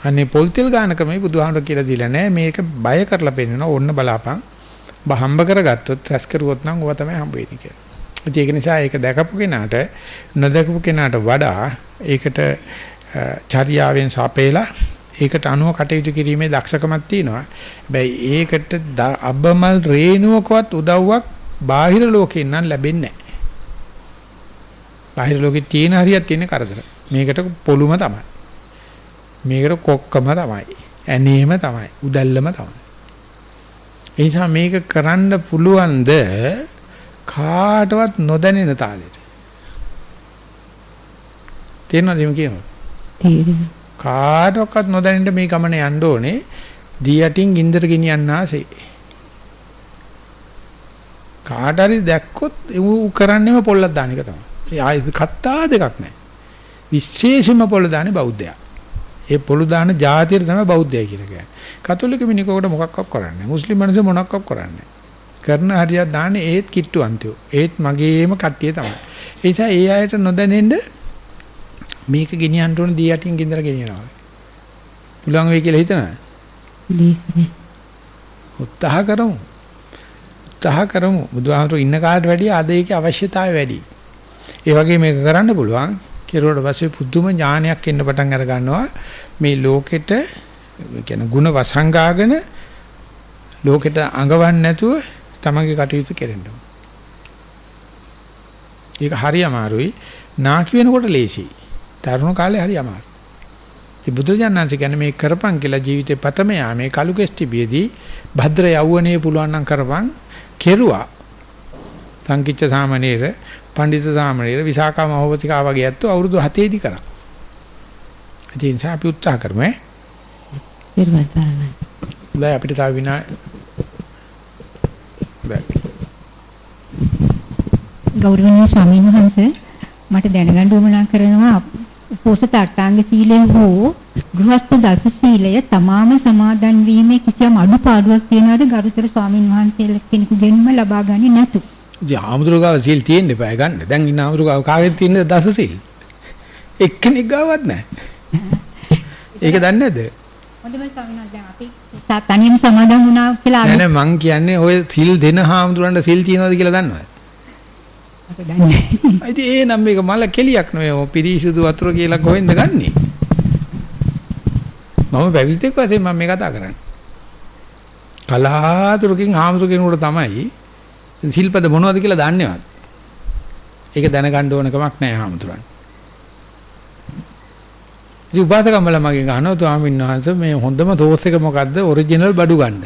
අනේ පොල් තෙල් ගාන ක්‍රමයි බුදුහාමර කියලා දීලා නැහැ. මේක බය කරලා පෙන්නනවා. ඕන්න බලාපන්. බහම්බ කරගත්තොත් රැස් කරුවොත් නම් ඕවා තමයි හම්බ වෙන්නේ කියලා. ඒක නිසා ඒක දැකපු කෙනාට නොදකපු කෙනාට වඩා ඒකට චර්යාවෙන් සපේලා ඒකට අනුව කටයුතු කිරීමේ දක්ෂකමක් තියෙනවා. හැබැයි ඒකට අබමල් රේණුවකවත් උදව්වක් බාහිර ලෝකෙන් නම් ලැබෙන්නේ නැහැ. බාහිර ලෝකේ තියෙන හරියක් තියෙන කරදර. මේකට පොළුම තමයි. මේකට කොක්කම තමයි. ඇනේම තමයි. උදැල්ලම තමයි. ඒ නිසා මේක කරන්න පුළුවන්ද කාටවත් නොදැනෙන තාලෙට. තේරෙනවද මේ කියනවා? තේරෙනවා. කාටවත් නොදැනෙන්න මේ ගමන යන්න ඕනේ. දී යටින් ගින්දර ගෙනියන්න ආසේ. කාට හරි දැක්කොත් ඌ කරන්නේම පොල්ලක් දාන එක තමයි. ඒ ආයෙ කත්තා දෙකක් නැහැ. විශේෂයෙන්ම පොල්ල දාන්නේ බෞද්ධයා. ඒ පොළු දාන ජාතියට තමයි බෞද්ධය කියලා කියන්නේ. කතෝලික මිනිකෝකට මොකක්වත් කරන්නේ නැහැ. මුස්ලිම් මිනිස්සු මොනක්වත් කරන්නේ කරන හරියක් දාන්නේ ඒත් කිට්ටු අන්තිෝ. ඒත් මගේම කට්ටිය තමයි. ඒ නිසා ඒ අයට නොදැනෙන්න මේක ගෙනියන්න ඕන දී යටින් ගින්දර ගෙනියනවා. පුළුවන් වෙයි කියලා හිතනවා. උත්සාහ කරමු. උත්සාහ කරමු. බුදුහාමුදුරු ඉන්න කාට වැඩිය අද ඒකේ අවශ්‍යතාවය වැඩි. ඒ වගේ මේක කරන්න පුළුවන්. කෙරුවට පස්සේ පුදුම ඥානයක් එන්න පටන් අර ගන්නවා. මේ ලෝකෙට කියන ಗುಣ වසංගාගෙන ලෝකෙට අඟවන්නේ නැතුව තමන්ගේ කටයුතු කෙරෙන්න ඒක හරි අමාරුයි. නාකි වෙනකොට ලේසියි. තරුණ කාලේ හරි අමාරුයි. ඉතින් බුදුජානනාංශ කියන්නේ මේ කරපන් කියලා ජීවිතේ පතම යාමේ කලු කෙස්ටිබියේදී භද්‍ර යවුවනේ පුළුවන් නම් කරපන් කෙරුවා. සංකිච්ඡ සාමණේර, පඬිත සාමණේර, විසාකා මහෝපතිකා වගේ ඇත්තෝ අවුරුදු 7 දී කරා. නිසා අපි උත්සාහ කරමු ඈ. නිර්වචනයි. දැන් අපිට තව විනා. ගෞරවනීය ස්වාමීන් වහන්සේ මට දැනගන්න උවමනා කරනවා උපෝසත අටාංග සීලය හෝ ගෘහස්ත දස සීලය තමාම සමාදන් වීමේ කිසියම් අඩුපාඩුවක් තියනවාද ගරුතර ස්වාමීන් වහන්සේලා කෙනෙකුගෙන්ම ලබා ගන්නේ නැතු. ඉතින් ආමුදුරගාව සීල් තියෙන්න එපා ගන්න. දැන් ඉන්න ආමුදුරගාව කාගෙද තියෙන දස සීල්? එක්කෙනෙක් ගාවත් නැහැ. ඒක දන්නේ නැද්ද? හොඳම ස්වාමීන් වහන්සේ දැන් අපි තනියම සමාදන් වුණා කියලා නෑ නෑ මං කියන්නේ ඔය සිල් දෙන හාමුදුරන්ට සිල් තියනවද කියලා දන්නවද? අපි දන්නේ නැහැ. ඉතින් ඒ නම් මේක මල කෙලියක් නෙවෙයි. පිරිසිදු වතුර කියලා කොහෙන්ද ගන්නෙ? මම පැවිද්දෙක් වශයෙන් මම මේ කතා කරන්නේ. කලාතුරකින් හාමුදුර කෙනෙකුට තමයි සිල්පද මොනවද කියලා දන්නේවත්. ඒක දැනගන්න ඕන කමක් නැහැ හාමුදුරන්. ඉතින් උපාසකම්මල මගෙන් අහනවා ස්වාමීන් වහන්සේ මේ හොඳම තෝස් එක මොකද්ද? ඔරිජිනල් බඩු ගන්න.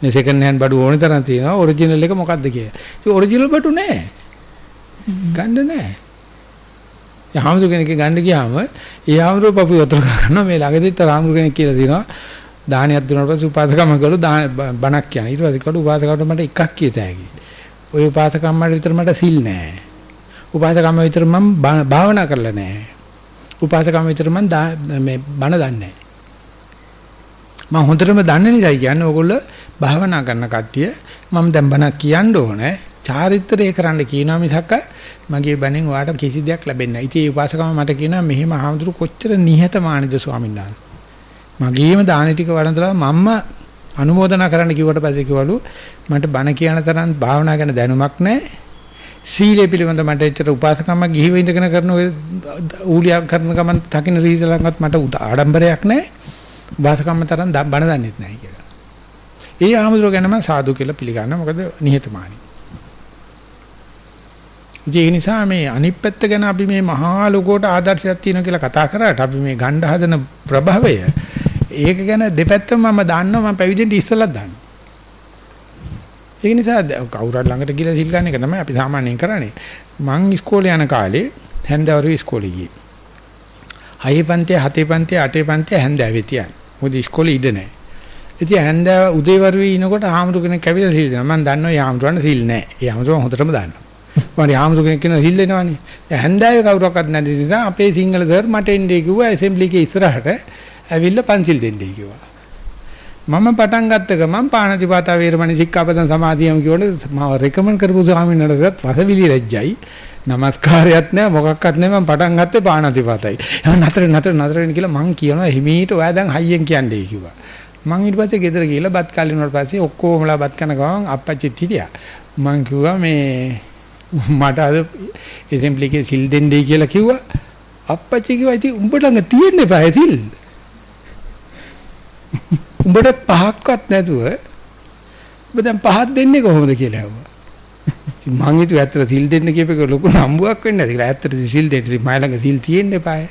මේ සෙකන්ඩ් හෑන්ඩ් බඩු ඕනේ තරම් තියෙනවා. ඔරිජිනල් එක මොකද්ද කියලා. ඉතින් ඔරිජිනල් බඩු නැහැ. ගන්න නැහැ. ඒ හාමුදුර කෙනෙක් ගන්න ගියාම ඒ හාමුදුර පපු වතුර ගන්නවා මේ ළඟදිත් හාමුදුර කෙනෙක් කියලා දිනවා. දානියක් දුන්නාට පස්සේ උපාසකම ගලු බණක් කියන. ඊට පස්සේ කළු උපාසකවට මට එකක් කියත හැකි. ওই උපාසකම්මට විතර මට සිල් නැහැ. උපාසකම්ම විතර මම භාවනා කරලා නැහැ. උපාසකම්ම විතර මම මේ බණ දන්නේ නැහැ. මම හොඳටම දන්න නිසා කියන්නේ ඕගොල්ලෝ භාවනා කරන කට්ටිය මම දැන් බණ කියන්න ඕනේ චාරිත්‍රය කරන්න කියනවා මිසක් මගේ බණෙන් ඔයාලට කිසි දෙයක් ලැබෙන්නේ නැහැ. ඉතින් ඒ උපාසකම මට කියනවා මෙහෙම ආහඳුරු කොච්චර නිහතමානීද ස්වාමීන් වහන්සේ. මගේම දාන ටික වළඳලා මම්ම අනුමೋದනා කරන්න කිව්වට පස්සේ කිව්වලු මට බණ කියන තරම් භාවනා ගැන දැනුමක් නැහැ. සීලය පිළිබඳ මට එච්චර උපාසකම ගිහිව ඉඳගෙන කරන ඔය ඌලියක් කරන ගමන් තකින රීසලංගත් මට ආඩම්බරයක් නැහැ. උපාසකම්ම තරම් බණ දන්නෙත් නැහැ කියලා. ඒ ආමතුරු ගැන මම සාදු කියලා පිළිගන්නවා. මොකද නිහතමානී. ඒ නිසා මේ අනිත් පැත්ත ගැන අපි මේ මහා ලෝකෝට ආදර්ශයක් තියෙනවා කියලා කතා කරාට අපි මේ ගණ්ඩ හදන ප්‍රභවය ඒක ගැන දෙපැත්තම මම දන්නවා මම පැවිදෙන්න ඉස්සෙල්ලත් දන්නවා. ඒක නිසා කවුරුහරි ළඟට ගිහලා සිල් ගන්න එක තමයි අපි සාමාන්‍යයෙන් කරන්නේ. මං ඉස්කෝලේ යන කාලේ හැන්දවරු ඉස්කෝලේ ගියේ. හයේ පන්තිය, හතේ පන්තිය, අටේ පන්තිය හැන්දෑවේ තියන්නේ. මොකද ඉස්කෝලේ ඉඩ නැහැ. ඉතින් හැන්දෑව උදේවරුේ ඉනකොට හාමුදුර කෙනෙක් කැවිලා සිල් දෙනවා. මම දන්නවා ඒ හාමුදුරන් සිල් නැහැ. ඒ හාමුදුරන් හොඳටම දන්නවා. මම හාමුදුර කෙනෙක් කියන සිල් දෙනවනේ. දැන් හැන්දෑවේ කවුරක්වත් නැති නිසා අපේ සිංහල සර් මට එන්නේ කිව්වා ඇසෙම්බලි එකේ ඉස්සරහට ඇවිල්ලා පන්සිල් දෙන්නයි කිව්වා. මම පටන් ගත්ත ගමන් පාණතිපාතා වේරමණී සික්ඛාපදං සමාදියම් කියවනේ මම රෙකමන්ඩ් කරපු ස්වාමීන් වහන්සේත් වසවිලි රැජ්ජයි. නමස්කාරයක් නෑ මොකක්වත් නෑ මම පටන් ගත්තේ පාණතිපාතයි. යා නතර නතර නතර වෙන කියලා මං කියනවා හිමීට ඔයා දැන් හයියෙන් කියන්නේ කිව්වා. මං ඊට පස්සේ ගෙදර ගිහලා බත් කාලේ වුණාට පස්සේ ඔක්කොමලා බත් කන ගමන් අප්පච්චිත් හිටියා. මං කිව්වා මේ මට අද ඇසෙම්බලි එකේ සිල් දෙන්නයි කියලා කිව්වා. අප්පච්චි කිව්වා ඉතින් උඹට ළඟ තියෙන්න එපා සිල්. උඹට පහක්වත් නැතුව ඔබ දැන් පහක් දෙන්නේ කොහොමද කියලා ඇහුවා. ඉතින් මං හිතුවා ඇත්තට සිල් දෙන්න කියපේක ලොකු නම්බුවක් වෙන්නේ නැති කියලා. ඇත්තට සිල් දෙන්න ඉතින් මයි ළඟ සිල් තියෙන්න එපාය.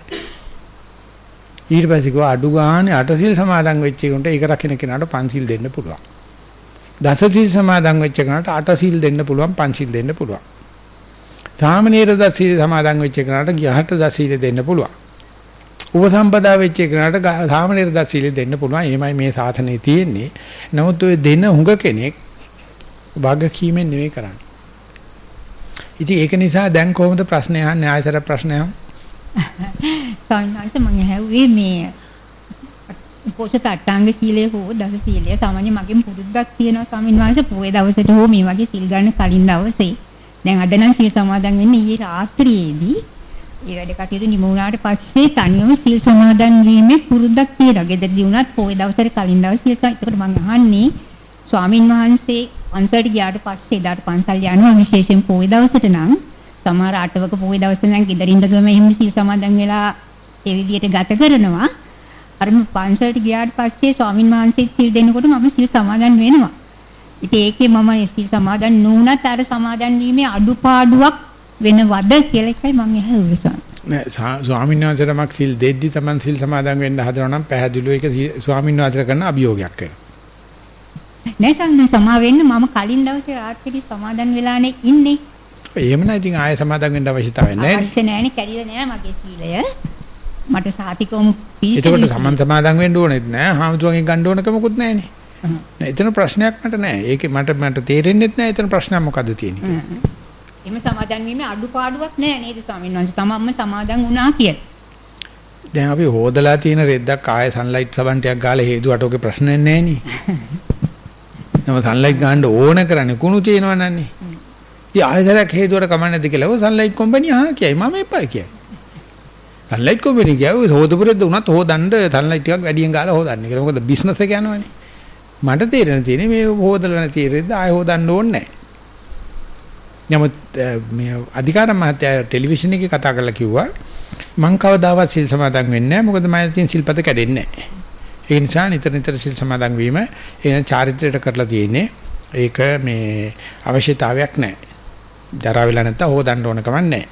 ඊට පස්සේ කිව්වා අඩු ගානේ අට සිල් සමාදන් වෙච්ච එකට ඒක රකින්න කෙනාට පන්සිල් දෙන්න පුළුවන්. දස සිල් සමාදන් වෙච්ච කෙනාට අට සිල් දෙන්න පුළුවන් පන්සිල් දෙන්න පුළුවන්. සාමනීර දස සිල් සමාදන් වෙච්ච කෙනාට ගියහට දස සිල් දෙන්න පුළුවන්. උපසම්පදා වෙච්ච කෙනාට සාමනීර දස සිල් දෙන්න පුළුවන්. එහෙමයි මේ සාසනේ තියෙන්නේ. නමුත් ඔය දෙන හුඟ කෙනෙක් වගකීමෙන් නෙවෙයි කරන්නේ. ඉතින් ඒක නිසා දැන් කොහොමද ප්‍රශ්නය අහන්නේ ආයතර ප්‍රශ්නය අහන්නේ? ස්වාමීන් වහන්සේ මම ඇහුවේ මේ පොසත අටාංග සීලය හෝ දස සීලය සාමාන්‍ය මගෙන් පුරුද්දක් තියෙනවා ස්වාමීන් වහන්සේ පොයේ දවසට හෝ මේ වගේ සිල් ගන්න කලින් දවසේ දැන් අද නම් සිල් සමාදන් වෙන්නේ ඊයේ රාත්‍රියේදී ඒ වැඩ කටයුතු නිම වුණාට පස්සේ තනියම සිල් සමාදන් වීමේ පුරුද්දක් තියෙනවා. ගෙදරදී වුණත් පොයේ දවසට කලින් දවසේ සිල් සමාදන්. ඒකට මම අහන්නේ ස්වාමින් වහන්සේ පන්සලට ගියාට පස්සේ එදාට පන්සල් යනවා විශේෂයෙන් පොයේ දවසට නම් සමහර අටවක පොයේ දවසේ නම් ගෙදර ඉඳගම එහෙම සිල් සමාදන් වෙලා ඒ විදිහට ගත කරනවා. අර පන්සලට ගියාට පස්සේ ස්වාමින් වහන්සේ සිල් දෙනකොට මම සිල් සමාදන් වෙනවා. ඉතින් ඒකේ මම සිල් සමාදන් නුනත් අර සමාදන් වීමේ අඩුපාඩුවක් වෙනවද කියලා එකයි මම අහුවේ නෑ ස්වාමීන් වහන්සේටමක් සිල් දෙද්දි Taman සිල් සමාදන් වෙන්න හදනවා නම් පැහැදිලිව ඒක ස්වාමීන් වහන්සේට කරන අභියෝගයක් වෙනවා. නෑ සම්මත සමා වෙන්න මම කලින් දවසේ රාත්‍රියේ සමාදන් වෙලානේ ඉන්නේ. එහෙම නැහැ ඉතින් ආයෙ සමාදන් වෙන්න අවශ්‍යතාවයක් නැහැ නේ. අවශ්‍ය නැහැනේ කැඩිලා නෑ මගේ සීලය. මට සාතිකවම පිළිසෙ. එතකොට සමන් සමාදන් වෙන්න ඕනෙත් නෑ. හාමුදුරුවන්ගෙන් ගන්න ඕනකමකුත් නෑනේ. නෑ එතන ප්‍රශ්නයක් මට නෑ. ඒකේ මට මට තේරෙන්නෙත් නෑ එතන ප්‍රශ්නයක් මොකද්ද තියෙන්නේ. එimhe සමාදන් වීමේ අඩුපාඩුවක් නෑ නේද ස්වාමීන් වහන්සේ. තමන්ම සමාදන් වුණා කියලා. දැන් අපි හොදලා තියෙන රෙද්දක් ආයෙ සන්ලයිට් සබන්ටයක් ගාලා හේදුවට ඔගේ ප්‍රශ්නයක් නෑ නේ. නම සන්ලයිට් ගන්න ඕන කරන්නේ කුණු තියෙනවනන්නේ. ඉතින් ආයෙසරක් හේතුවට කමන්නේ නැද්ද කියලා ඔය සන්ලයිට් කම්පැනි ආ කියයි මම එපා කියයි. සන්ලයිට් කම්පැනි කියව හොදපුරෙද්ද උනත් හොදන්න සන්ලයිට් ටිකක් වැඩියෙන් ගාලා හොදන්න කියලා. මොකද බිස්නස් එක යනවනේ. මට තේරෙන තියෙන්නේ මේ හොදලා නැති රෙද්ද ආයෙ හොදන්න ඕනේ නැහැ. නමුත් මේ අධිකාර මහත්තයා ටෙලිවිෂන් එකේ කතා කරලා කිව්වා මං කවදාවත් සිල් සමාදන් වෙන්නේ නැහැ මොකද මම තියෙන සිල්පද කැඩෙන්නේ නැහැ. ඒ නිසා නිතර නිතර සිල් සමාදන් වීම එන චාරිත්‍රයට කරලා තියෙන්නේ. ඒක මේ අවශ්‍යතාවයක් නැහැ. ජරා වෙලා නැත්තම් හොදන්න ඕන කමක් නැහැ.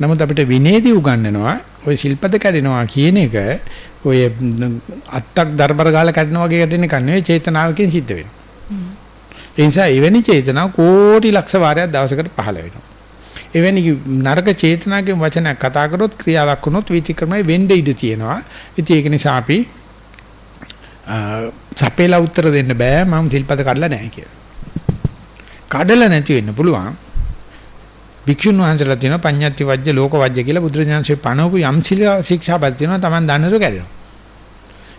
නමුත් අපිට විනේදී උගන්වනවා ওই ශිල්පද කැඩෙනවා කියන එක ඔය අත්තක් දරබර ගාලා කැඩෙනවා වගේ කැඩෙන එක නෙවෙයි චේතනාවකින් සිද්ධ වෙනවා. ඒ නිසා එවැනි චේතනාව කෝටි ලක්ෂ වාරයක් දවසකට පහළ වෙනවා. එවැනි නරක චේතනාවකින් වචනයක් කතා කරොත් ක්‍රියාවක් වුණොත් විචක්‍රමයි වෙන්න ඉඩ තියෙනවා. ඉතින් ඒක නිසා අපි සපේලා උත්තර දෙන්න බෑ මම සිල්පද කඩලා නැහැ කියලා. කඩලා නැති වෙන්න පුළුවන්. භික්ෂුන් වහන්සේලා තියෙනවා පඤ්ඤාති වජ්‍ය ලෝක වජ්‍ය කියලා බුදුරජාණන්සේ පනවපු යම් ශික්ෂාපද තියෙනවා Taman දන්නේද කැඩෙනවා.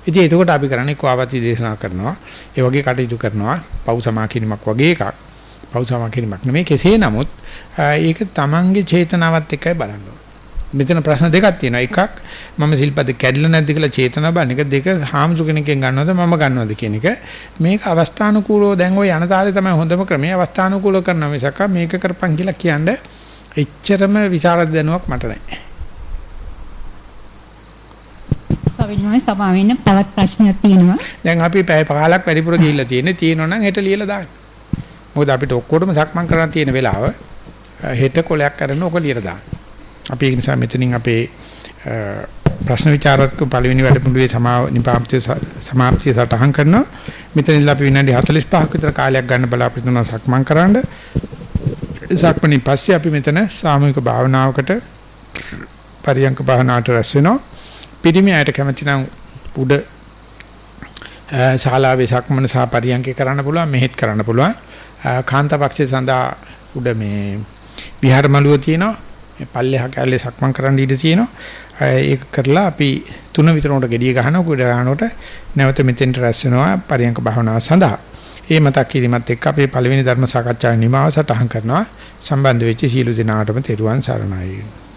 ඉතින් එතකොට අපි කරන්නේ කවාවති දේශනා කරනවා. ඒ වගේ කටයුතු කරනවා. පව් සමාකිරීමක් වගේ එකක්. පව් සමාකිරීමක් නෙමෙයි කෙසේ නමුත් ඒක Tamanගේ චේතනාවත් එක්කයි බලන්න මෙතන ප්‍රශ්න දෙකක් තියෙනවා. එකක් මම සිල්පද කැඩිලා නැද්ද කියලා චේතනා බලන එක. දෙක හාමුදුර කෙනෙක්ගෙන් ගන්නවද මම ගන්නවද කියන එක. මේක අවස්ථානුකූලව දැන් ওই යන තාලේ තමයි හොඳම ක්‍රමය. අවස්ථානුකූලව කරන මිසක මේක කරපන් කියලා කියන්නේ එච්චරම විචාරද දැනුවක් මට නැහැ. ස්වාමීන් සමා වෙන්න තවත් ප්‍රශ්නයක් තියෙනවා. දැන් අපි පැය 15ක් වැඩිපුර ගිහිල්ලා තියෙන්නේ. තියෙනවා නම් හෙට ලියලා දාන්න. මොකද අපිට ඔක්කොටම සක්මන් කරන්න තියෙන වෙලාව හෙට කොලයක් කරන ඕක ලියලා දාන්න. අපි ඒ නිසා මෙතනින් අපේ ප්‍රශ්න විචාරක පළවෙනි වැඩමුළුවේ සමාප්තිය සමාප්තිය සටහන් කරනවා. මෙතනින් අපි විනාඩි 45ක් විතර කාලයක් ගන්න බලාපොරොත්තු වෙනවා සක්මන් කරන්න. සක්මණේ පස්සේ අපි මෙතන සාමූහික භාවනාවකට පරියංක භාවනාවට රැස් වෙනවා. පිරිමි අයට කැමති නම් උඩ ශාලාවේ සක්මන සහ පරියංකේ කරන්න පුළුවන් මෙහෙත් කරන්න පුළුවන්. කාන්තාපක්ෂේ සඳහා උඩ මේ විහාර මළුව තියෙනවා. මේ පල්ලෙහා කැලේ සක්මන් කරන්න ඉඩ තියෙනවා ඒක කරලා අපි තුන විතර උඩ gediya ගහනවා කුඩ ගන්නකොට නැවත මෙතෙන්ට රැස් වෙනවා පරියංක භාවනාව සඳහා ඒ මතක් කිරීමත් එක්ක අපේ පළවෙනි ධර්ම සාකච්ඡාවේ නිමාව සටහන් කරනවා සම්බන්ධ වෙච්ච සීල දිනාටම තෙරුවන් සරණයි